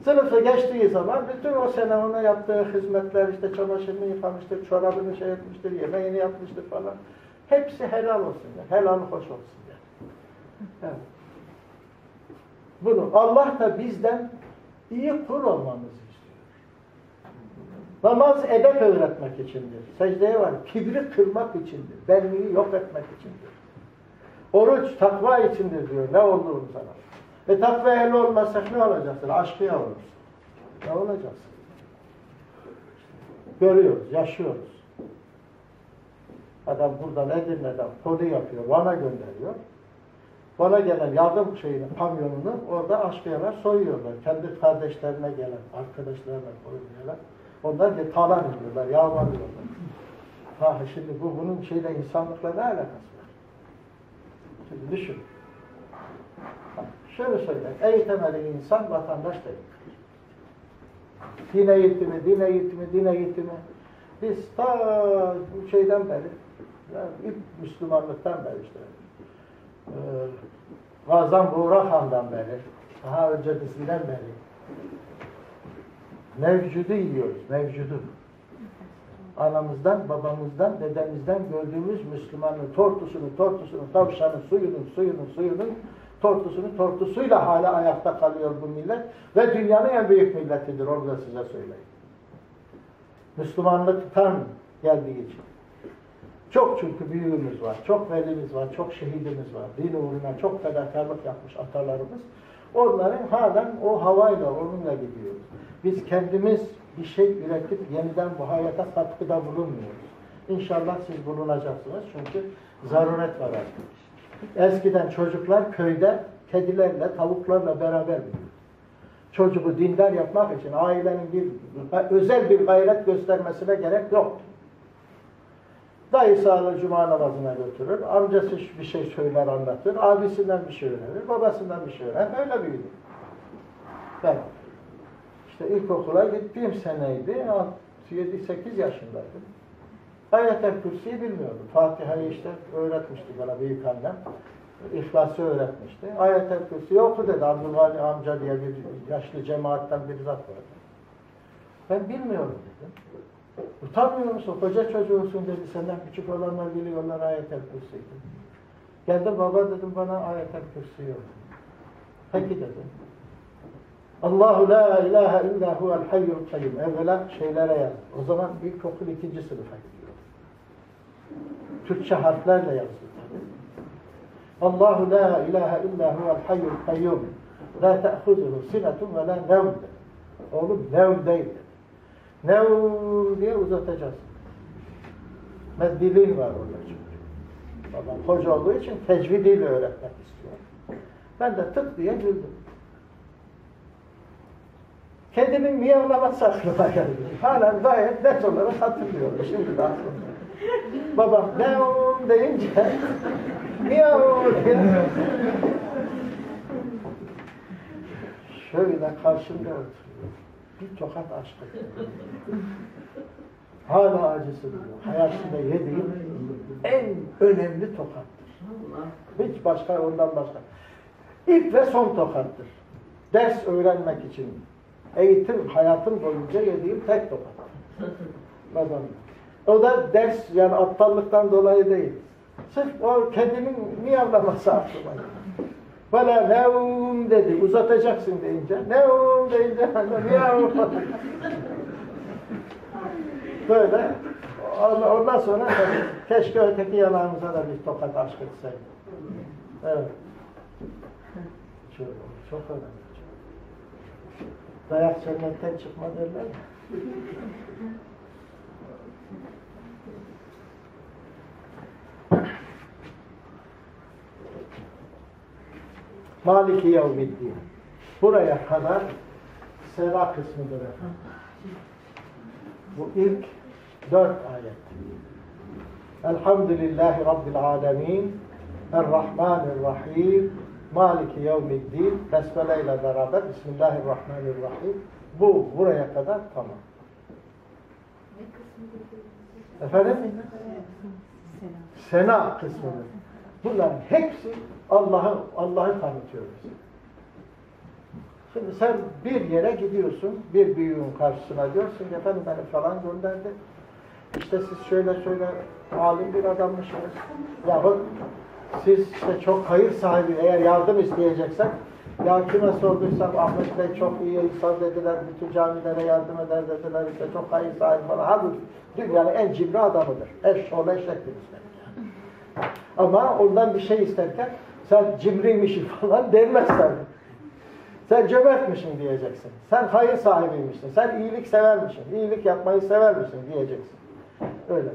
Sınıfı geçtiği zaman bütün o sene ona yaptığı hizmetler, işte çamaşırını yıkamıştır, çorabını şey etmiştir, yemeğini yapmıştır falan. Hepsi helal olsun. Yani. Helal hoş olsun. Yani. Bunu Allah da bizden iyi kul olmamızı istiyor. Namaz edep öğretmek içindir. Secdeye var. Kibri kırmak içindir. Benliği yok etmek içindir. Oruç takva içindir diyor. Ne olduğunu sana. Ve takva ehli olmazsak ne olacaksın? Aşkıya olursun. Ne olacaksın? Görüyoruz, yaşıyoruz. Adam buradan Edirne'den konu yapıyor, Van'a gönderiyor. Van'a gelen yardım şeyini, kamyonunu orada aşkıyalar soyuyorlar. Kendi kardeşlerine gelen, arkadaşlarına koyuyorlar. Onlar da talan ediyorlar, yağmalıyorlar. Ha şimdi bu bunun şeyle insanlıkla ne alakası var? Şimdi düşün. Şöyle söyleyeyim. Eğitemeli insan vatandaş değil. Din eğitimi, din eğitimi, din eğitimi. Biz ta şeyden beri, yani ilk Müslümanlıktan beri işte, e, Gazan Buğra Han'dan beri, daha öncesinden beri mevcudu yiyoruz, mevcudu. Anamızdan, babamızdan, dedemizden gördüğümüz Müslümanın tortusunu, tortusunu, tavşanın, suyunun, suyunun, suyunun tortusunu, tortusuyla hala ayakta kalıyor bu millet ve dünyanın en büyük milletidir, onu da size söyleyeyim. Müslümanlıktan geldiği için. Çok çünkü büyüğümüz var, çok velimiz var, çok şehidimiz var. Din uğruna çok fedakarlık yapmış atalarımız. Onların halen o havayla, onunla gidiyoruz. Biz kendimiz bir şey üretip yeniden bu hayata katkıda bulunmuyoruz. İnşallah siz bulunacaksınız çünkü zaruret var artık. Eskiden çocuklar köyde kedilerle, tavuklarla beraber büyüyordu. Çocuğu dindar yapmak için ailenin bir özel bir gayret göstermesine gerek yoktu. Dayısı alır cuma namazına götürür, amcası bir şey söyler anlatır, abisinden bir şey öğrenir, babasından bir şey öğrenir. Öyle büyüdü. Ben işte ilkokula gittiğim seneydi, 7-8 yaşındaydım. Ayet-el Kürsi'yi bilmiyordum. Fatiha'yı işte öğretmişti bana büyük annem. İhlası öğretmişti. Ayet-el Kürsi'yi oku dedi. Abdülhani amca diye bir yaşlı cemaatten bir zat vardı. Ben bilmiyorum dedim. Utanmıyor musun? Koca çocuğusun dedi. Senden küçük olanlar biliyorlar Ayet-el Kürsi'yi. Geldi baba dedim bana Ayet-el Kürsi'yi. Peki dedim. Allahu la ilahe illa huvel hayyul kayyum. Evvela şeylere yaz. O zaman ilkokul ikinci sınıfa gidiyor. Türkçe harflerle yazıyor. Allahu la ilahe illa huvel hayyul kayyum. La te'huzuhu sinetun ve la nevm. Oğlum nevm değil. Nevm diye uzatacağız. Meddilin var orada çünkü. Babam hoca olduğu için tecvidiyle öğretmek istiyor. Ben de tık diye güldüm. Kedimin miyavlaması aklıma geldi. Hala gayet net olarak hatırlıyorum. Şimdi de aklımda. Babam neon deyince diye şöyle karşımda oturuyor. Bir tokat açtı. Hala acısı duyuyor. Hayatımda yediğim en önemli tokattır. Hiç başka ondan başka. İlk ve son tokattır. Ders öğrenmek için eğitim hayatım boyunca yediğim tek tokat. Babam. O da ders yani aptallıktan dolayı değil. Sırf o kedinin miyavlaması aklıma. Bana neum dedi. Uzatacaksın deyince. Neum deyince miyav. Böyle. Ondan sonra keşke öteki yanağımıza da bir tokat aşk etseydim. Evet. Çok, çok önemli. Dayak cennetten çıkma derler mi? Maliki yevmiddin. buraya kadar Sera kısmıdır efendim. Bu ilk dört ayet. Elhamdülillahi Rabbil alemin Errahmanirrahim Maliki yevmiddin Besmele ile beraber Bismillahirrahmanirrahim Bu buraya kadar tamam. Efendim? Sena kısmıdır. Bunların hepsi Allah'ı Allah'ı tanıtıyor bize. Şimdi sen bir yere gidiyorsun, bir büyüğün karşısına diyorsun ki efendim beni falan gönderdi. İşte siz şöyle şöyle alim bir adammışsınız. Yahut siz işte çok hayır sahibi eğer yardım isteyeceksen ya kime sorduysam Ahmet Bey çok iyi insan dediler, bütün camilere yardım eder dediler, işte çok hayır sahibi falan. Halbuki dünyanın en cimri adamıdır. Eşşoğlu eşektir işte. Ama ondan bir şey isterken sen cimriymişsin falan denmez tabii. Sen cömertmişsin diyeceksin. Sen hayır sahibiymişsin. Sen iyilik severmişsin. İyilik yapmayı severmişsin diyeceksin. Öyle.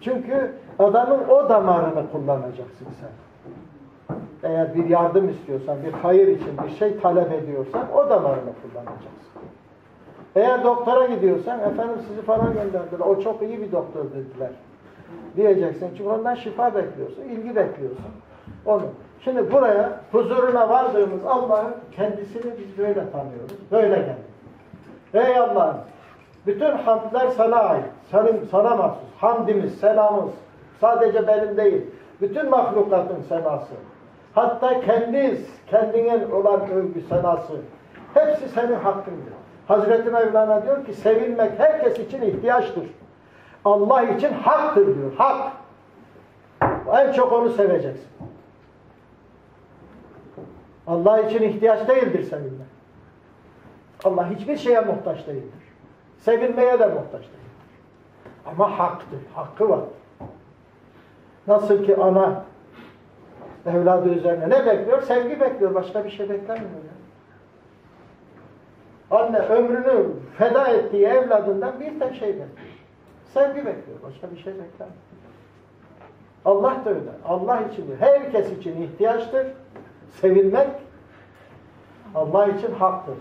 Çünkü adamın o damarını kullanacaksın sen. Eğer bir yardım istiyorsan, bir hayır için bir şey talep ediyorsan o damarını kullanacaksın. Eğer doktora gidiyorsan, efendim sizi falan gönderdiler, o çok iyi bir doktor dediler. Diyeceksin. Çünkü ondan şifa bekliyorsun, ilgi bekliyorsun. Onu. Şimdi buraya huzuruna vardığımız Allah'ın kendisini biz böyle tanıyoruz. Böyle geldik. Ey Allah'ım bütün hamdler sana ait. Senin, sana mahsus. Hamdimiz, selamımız sadece benim değil. Bütün mahlukatın senası. Hatta kendiz, kendinin olan övgü senası. Hepsi senin hakkındır. Hazreti Mevlana diyor ki sevilmek herkes için ihtiyaçtır. Allah için haktır diyor. Hak. En çok onu seveceksin. Allah için ihtiyaç değildir sevilmek. Allah hiçbir şeye muhtaç değildir. Sevilmeye de muhtaç değildir. Ama haktır. Hakkı var. Nasıl ki ana evladı üzerine ne bekliyor? Sevgi bekliyor. Başka bir şey beklemiyor. Yani. Anne ömrünü feda ettiği evladından bir tek şey bekliyor. Sevgi bekliyor. Başka bir şey beklemiyor. Allah da öyle. Allah için, herkes için ihtiyaçtır. Sevilmek Allah için haktır.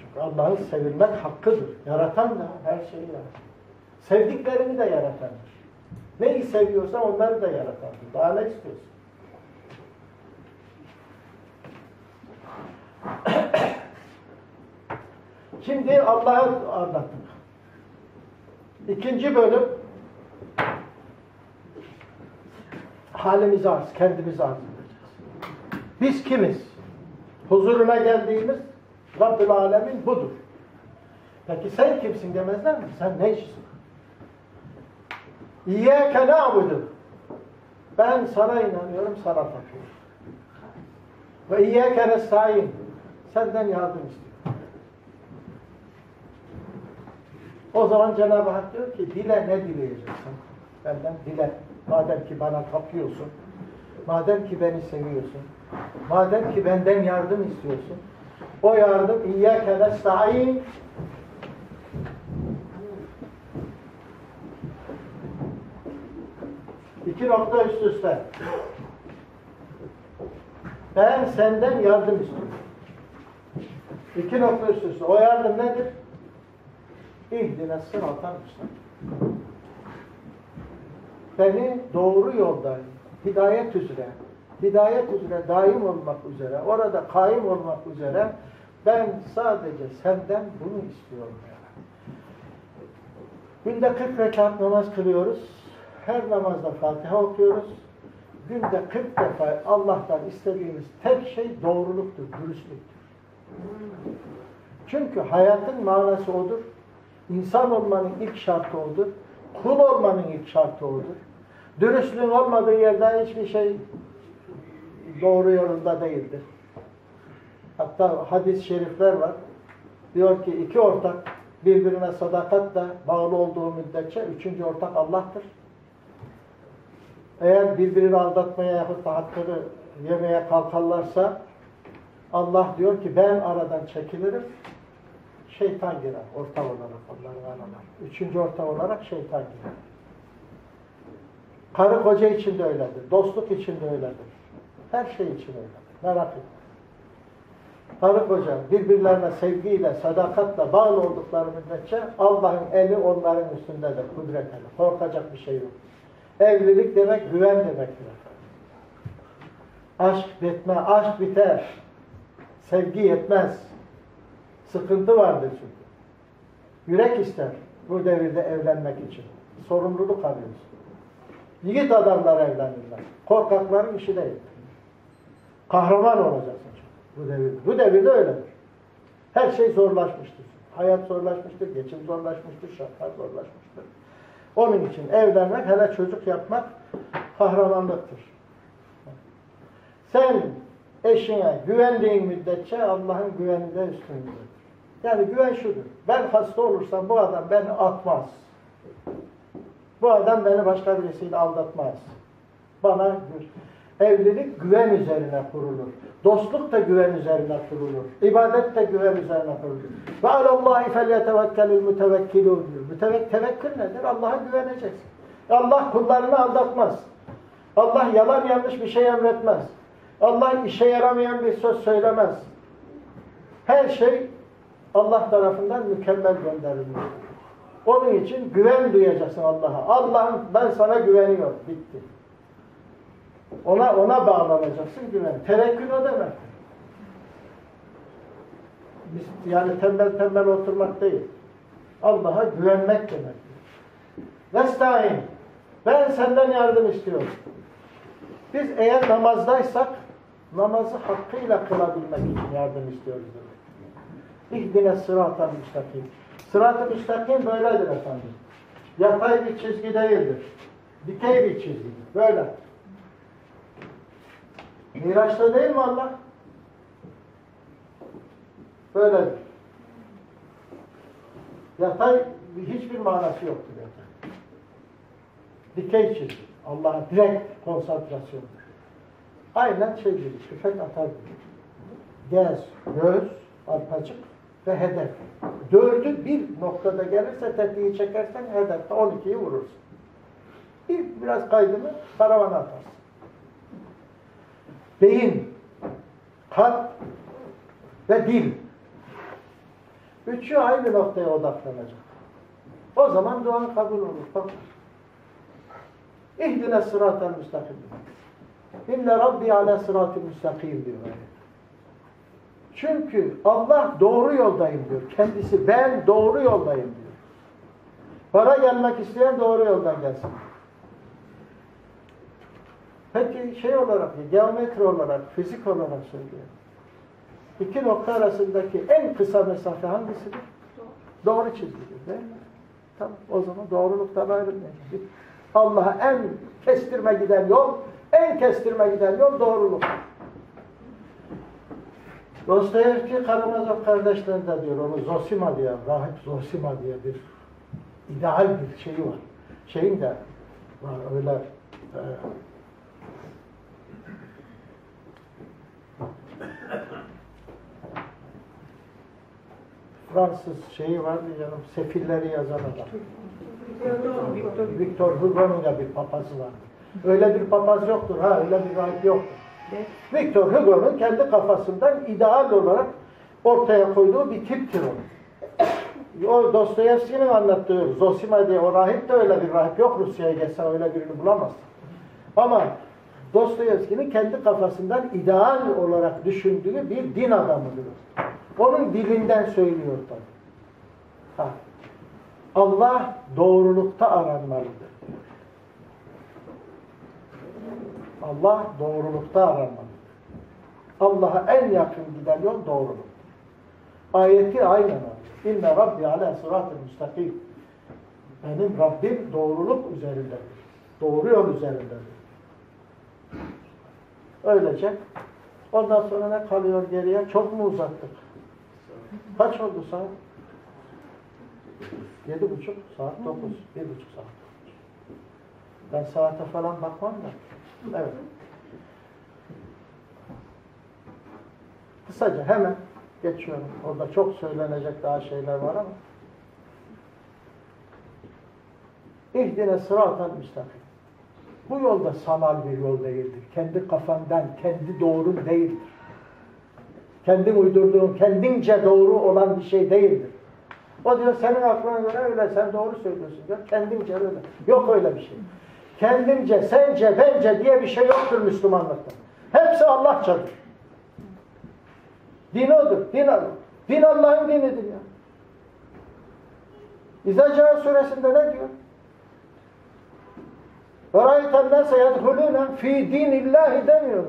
Çünkü Allah'ın sevilmek hakkıdır. Yaratan da her şeyi yaratan. Sevdiklerini de yaratandır. Neyi seviyorsa onları da yaratandır. Daha ne istiyorsun? Şimdi Allah'ı anlattık. İkinci bölüm halimizi arz, kendimizi arz edeceğiz. Biz kimiz? Huzuruna geldiğimiz Rabbül Alemin budur. Peki sen kimsin demezler mi? Sen ne işsin? İyyâke na'budu. Ben sana inanıyorum, sana tapıyorum. Ve iyyâke nesta'in. Senden yardım istiyorum. O zaman Cenab-ı Hak diyor ki dile ne dileyeceksin? Benden dile. Madem ki bana tapıyorsun, madem ki beni seviyorsun, madem ki benden yardım istiyorsun, o yardım İyyâke nesta'in İki nokta üst üste. Ben senden yardım istiyorum. İki nokta üst üste. O yardım nedir? İhdine sıratan müstakim. Beni doğru yolda, hidayet üzere, hidayet üzere daim olmak üzere, orada kaim olmak üzere ben sadece senden bunu istiyorum. Yani. Günde 40 rekat namaz kılıyoruz. Her namazda Fatiha okuyoruz. Günde 40 defa Allah'tan istediğimiz tek şey doğruluktur, dürüstlüktür. Çünkü hayatın manası odur. İnsan olmanın ilk şartı odur. Kul olmanın ilk şartı odur. Dürüstlüğün olmadığı yerde hiçbir şey doğru yolunda değildir. Hatta hadis-i şerifler var. Diyor ki iki ortak birbirine sadakatle bağlı olduğu müddetçe üçüncü ortak Allah'tır. Eğer birbirini aldatmaya yahut da hakkını yemeye kalkarlarsa Allah diyor ki ben aradan çekilirim. Şeytan girer ortak olarak onların aralar. Üçüncü ortak olarak şeytan girer. Karı koca için de öyledir. Dostluk için de öyledir. Her şey için öyledir. Merak etme. karı koca birbirlerine sevgiyle, sadakatle bağlı oldukları müddetçe Allah'ın eli onların üstündedir, kudret eli. Korkacak bir şey yok. Evlilik demek güven demektir. Aşk bitme, aşk biter. Sevgi yetmez. Sıkıntı vardır çünkü. Yürek ister bu devirde evlenmek için. Sorumluluk alıyoruz. Yiğit adamlar evlenirler. Korkakların işi değil. Kahraman olacaksın çünkü bu devirde. Bu devirde öyledir. Her şey zorlaşmıştır. Hayat zorlaşmıştır, geçim zorlaşmıştır, şartlar zorlaşmıştır. Onun için evlenmek, hele çocuk yapmak kahramanlıktır. Sen eşine güvendiğin müddetçe Allah'ın güveni de üstündedir. Yani güven şudur. Ben hasta olursam bu adam beni atmaz. Bu adam beni başka birisiyle aldatmaz. Bana evlilik güven üzerine kurulur. Dostluk da güven üzerine kurulur. İbadet de güven üzerine kurulur. Ve alallahi felyetevekkelül mütevekkilun diyor. Mütevek, tevekkül nedir? Allah'a güveneceksin. Allah kullarını aldatmaz. Allah yalan yanlış bir şey emretmez. Allah işe yaramayan bir söz söylemez. Her şey Allah tarafından mükemmel gönderilmiş. Onun için güven duyacaksın Allah'a. Allah'ım ben sana güveniyorum. Bitti. Ona ona bağlanacaksın güven. Demek. Biz, yani tembel tembel oturmak değil. Allah'a güvenmek demek. Nestaîn. Ben senden yardım istiyorum. Biz eğer namazdaysak namazı hakkıyla kılabilmek için yardım istiyoruz demek. İhdine sıratel müstakim. Sırat-ı müstakim böyledir efendim. Yatay bir çizgi değildir. Dikey bir çizgi. Böyle. Miraçta değil mi Allah? Böyledir. Yatay hiçbir manası yoktur yatay. Dikey çizgi. Allah'a direkt konsantrasyondur. Aynen şey gibi, tüfek atar gibi. Gez, göz, arpacık ve hedef. Dördü bir noktada gelirse tetiği çekersen hedefte 12'yi vurursun. Bir, biraz kaydı mı karavana atarsın. Beyin, kalp ve dil. Üçü aynı noktaya odaklanacak. O zaman duan kabul olur. Bak. İhdine sıratel müstakim. İnne Rabbi ala sıratil müstakim diyor. Çünkü Allah doğru yoldayım diyor. Kendisi ben doğru yoldayım diyor. Para gelmek isteyen doğru yoldan gelsin. Peki şey olarak, geometri olarak, fizik olarak söylüyor. İki nokta arasındaki en kısa mesafe hangisidir? Doğru çizgidir değil mi? Tamam o zaman doğruluktan ayrılmayacak. Allah'a en kestirme giden yol, en kestirme giden yol doğruluk. Dostoyevski Karamazov kardeşlerinde diyor, onu Zosima diye, rahip Zosima diye bir ideal bir şeyi var. Şeyin de var öyle e, Fransız şeyi vardı canım, sefilleri yazan adam. Victor Hugo'nun da bir papazı var. Öyle bir papaz yoktur. Ha öyle bir rahip yoktur. Victor Hugo'nun kendi kafasından ideal olarak ortaya koyduğu bir tiptir o. O Dostoyevski'nin anlattığı Zosima diye o rahip de öyle bir rahip yok. Rusya'ya geçsen öyle birini bulamazsın. Ama Dostoyevski'nin kendi kafasından ideal olarak düşündüğü bir din adamıdır. Onun dilinden söylüyor tabi. Allah doğrulukta aranmalıdır. Allah doğrulukta aranmalıdır. Allah'a en yakın giden yol doğruluk. Ayeti aynen o. İnne Rabbi ala sırat-ı müstakim. Benim Rabbim doğruluk üzerindedir. Doğru yol üzerindedir. Öylece. Ondan sonra ne kalıyor geriye? Çok mu uzattık? Kaç oldu saat? Yedi buçuk, saat dokuz, bir buçuk saat. Ben saate falan bakmam da. Evet. Kısaca hemen geçiyorum. Orada çok söylenecek daha şeyler var ama. İhdine sıraten müstakim. Bu yolda sanal bir yol değildir. Kendi kafandan, kendi doğrun değildir. Kendin uydurduğun, kendince doğru olan bir şey değildir. O diyor senin aklına göre öyle, sen doğru söylüyorsun diyor. Kendince öyle. Yok öyle bir şey. Kendince, sence, bence diye bir şey yoktur Müslümanlıkta. Hepsi Allahçadır. Din odur, din Allah. Din Allah'ın dinidir ya. İzaca suresinde ne diyor? وَرَيْتَ النَّاسَ يَدْخُلُونَ ف۪ي دِينِ اللّٰهِ demiyor.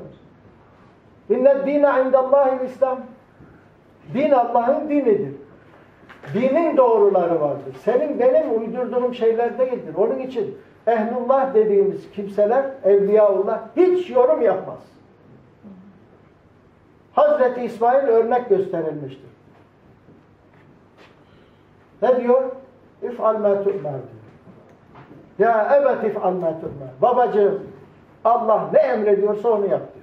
İnne dine indallahil İslam. Din Allah'ın dinidir. Dinin doğruları vardır. Senin benim uydurduğum şeyler değildir. Onun için ehlullah dediğimiz kimseler evliyaullah hiç yorum yapmaz. Hazreti İsmail örnek gösterilmiştir. Ne diyor? İf'al mâ tu'mâ Ya evet if'al mâ tu'mâ. Babacığım Allah ne emrediyorsa onu yaptı.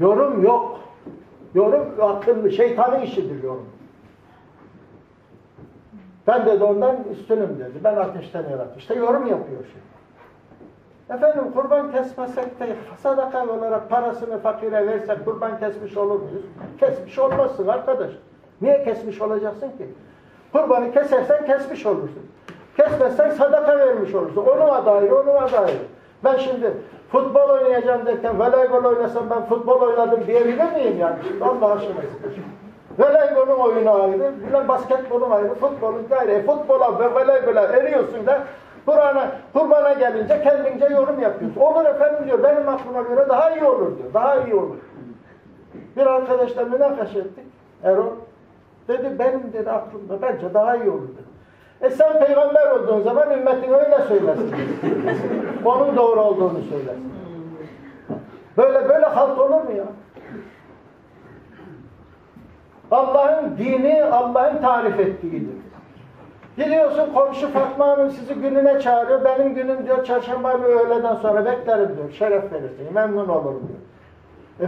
Yorum yok. Yorum akıllı, şeytanın işidir yorum. Ben de ondan üstünüm dedi. Ben ateşten yarattım. İşte yorum yapıyor şimdi. Efendim kurban kesmesek de sadaka olarak parasını fakire versek kurban kesmiş olur muyuz? Kesmiş olmazsın arkadaş. Niye kesmiş olacaksın ki? Kurbanı kesersen kesmiş olursun. Kesmezsen sadaka vermiş olursun. Ayrı, onun adı ayrı. Ben şimdi futbol oynayacağım derken voleybol oynasam ben futbol oynadım diyebilir miyim yani? Allah aşkına. Voleybolun oyunu ayrı, bilmem basketbolun ayrı, futbolun ayrı. Futbola ve voleybola eriyorsun da Kur'an'a, kurbana gelince kendince yorum yapıyorsun. Olur efendim diyor, benim aklıma göre daha iyi olur diyor. Daha iyi olur. Bir arkadaşla münakaşa ettik. Erol. Dedi benim dedi aklımda bence daha iyi olur dedi. E sen peygamber olduğun zaman ümmetin öyle söylersin. Onun doğru olduğunu söylersin. Böyle böyle halt olur mu ya? Allah'ın dini Allah'ın tarif ettiğidir. Gidiyorsun komşu Fatma Hanım sizi gününe çağırıyor. Benim günüm diyor çarşamba günü öğleden sonra beklerim diyor. Şeref verirsin. Memnun olurum diyor.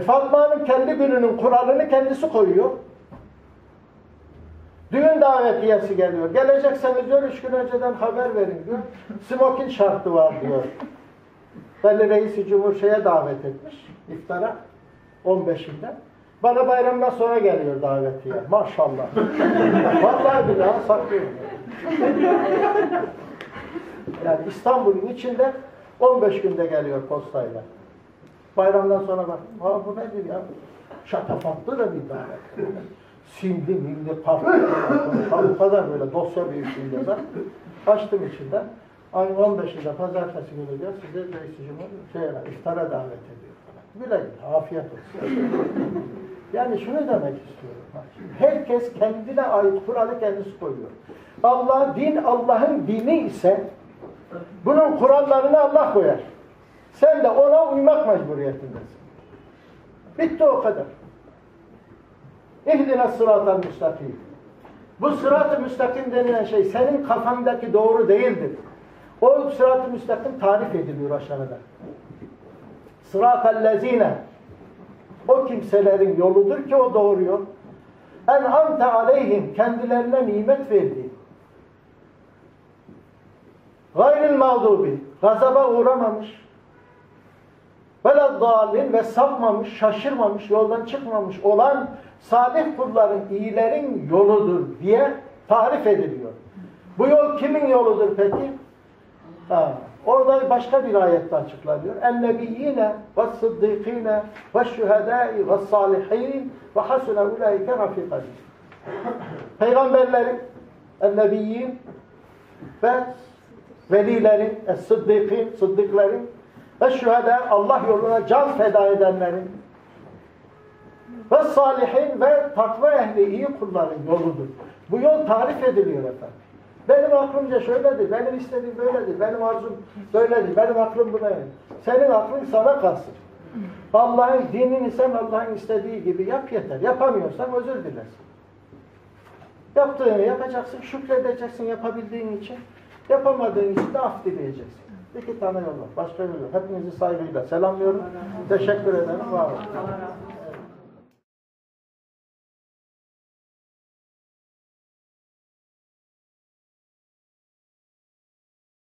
E Fatma Hanım kendi gününün kuralını kendisi koyuyor. Düğün davetiyesi geliyor. Gelecekseniz diyor üç gün önceden haber verin diyor. Smokin şartı var diyor. Belli reisi cumhur şeye davet etmiş. iftara 15'inde. Bana bayramdan sonra geliyor davetiye. Maşallah. Vallahi billahi saklıyorum. Yani İstanbul'un içinde 15 günde geliyor postayla. Bayramdan sonra bak, ha bu nedir ya? Şatafatlı da bir davet. Sindi, milli, parti. bu kadar böyle dosya büyüklüğünde yazar. Açtım içinde. Ayın 15'inde pazartesi günü diyor, size reis cumhur şeye, iftara davet ediyor. Güle güle, afiyet olsun. Yani şunu demek istiyorum. Herkes kendine ait kuralı kendisi koyuyor. Allah, din Allah'ın dini ise bunun kurallarını Allah koyar. Sen de ona uymak mecburiyetindesin. Bitti o kadar. İhdine sıratel müstakim. Bu sırat-ı müstakim denilen şey senin kafandaki doğru değildir. O sırat-ı müstakim tarif ediliyor aşağıda. Sıratel lezine o kimselerin yoludur ki o doğru yol. En ante aleyhim kendilerine nimet verdi. Gayril mağdubi gazaba uğramamış. Velad dalin ve sapmamış, şaşırmamış, yoldan çıkmamış olan salih kulların, iyilerin yoludur diye tarif ediliyor. Bu yol kimin yoludur peki? Ha, orada başka bir ayette açıklanıyor. En-nebiyyine ve sıddîkîne ve şühedâi ve salihin ve hasune ulaike rafiqan. Peygamberlerin, en-nebiyyin ve velilerin, es-sıddîkîn, sıddıkların ve şühedâ Allah yoluna can feda edenlerin ve salihin ve takva ehli iyi kulların yoludur. Bu yol tarif ediliyor efendim. Benim aklımca şöyledir, benim istediğim böyledir, benim arzum böyledir, benim aklım buna yani. Senin aklın sana kalsın. Allah'ın dinini sen Allah'ın istediği gibi yap yeter. Yapamıyorsan özür dilersin. Yaptığını yapacaksın, şükredeceksin yapabildiğin için. Yapamadığın için de af dileyeceksin. İki tane yol var. Başka yol yok. Hepinizi saygıyla selamlıyorum. Teşekkür ederim. Var.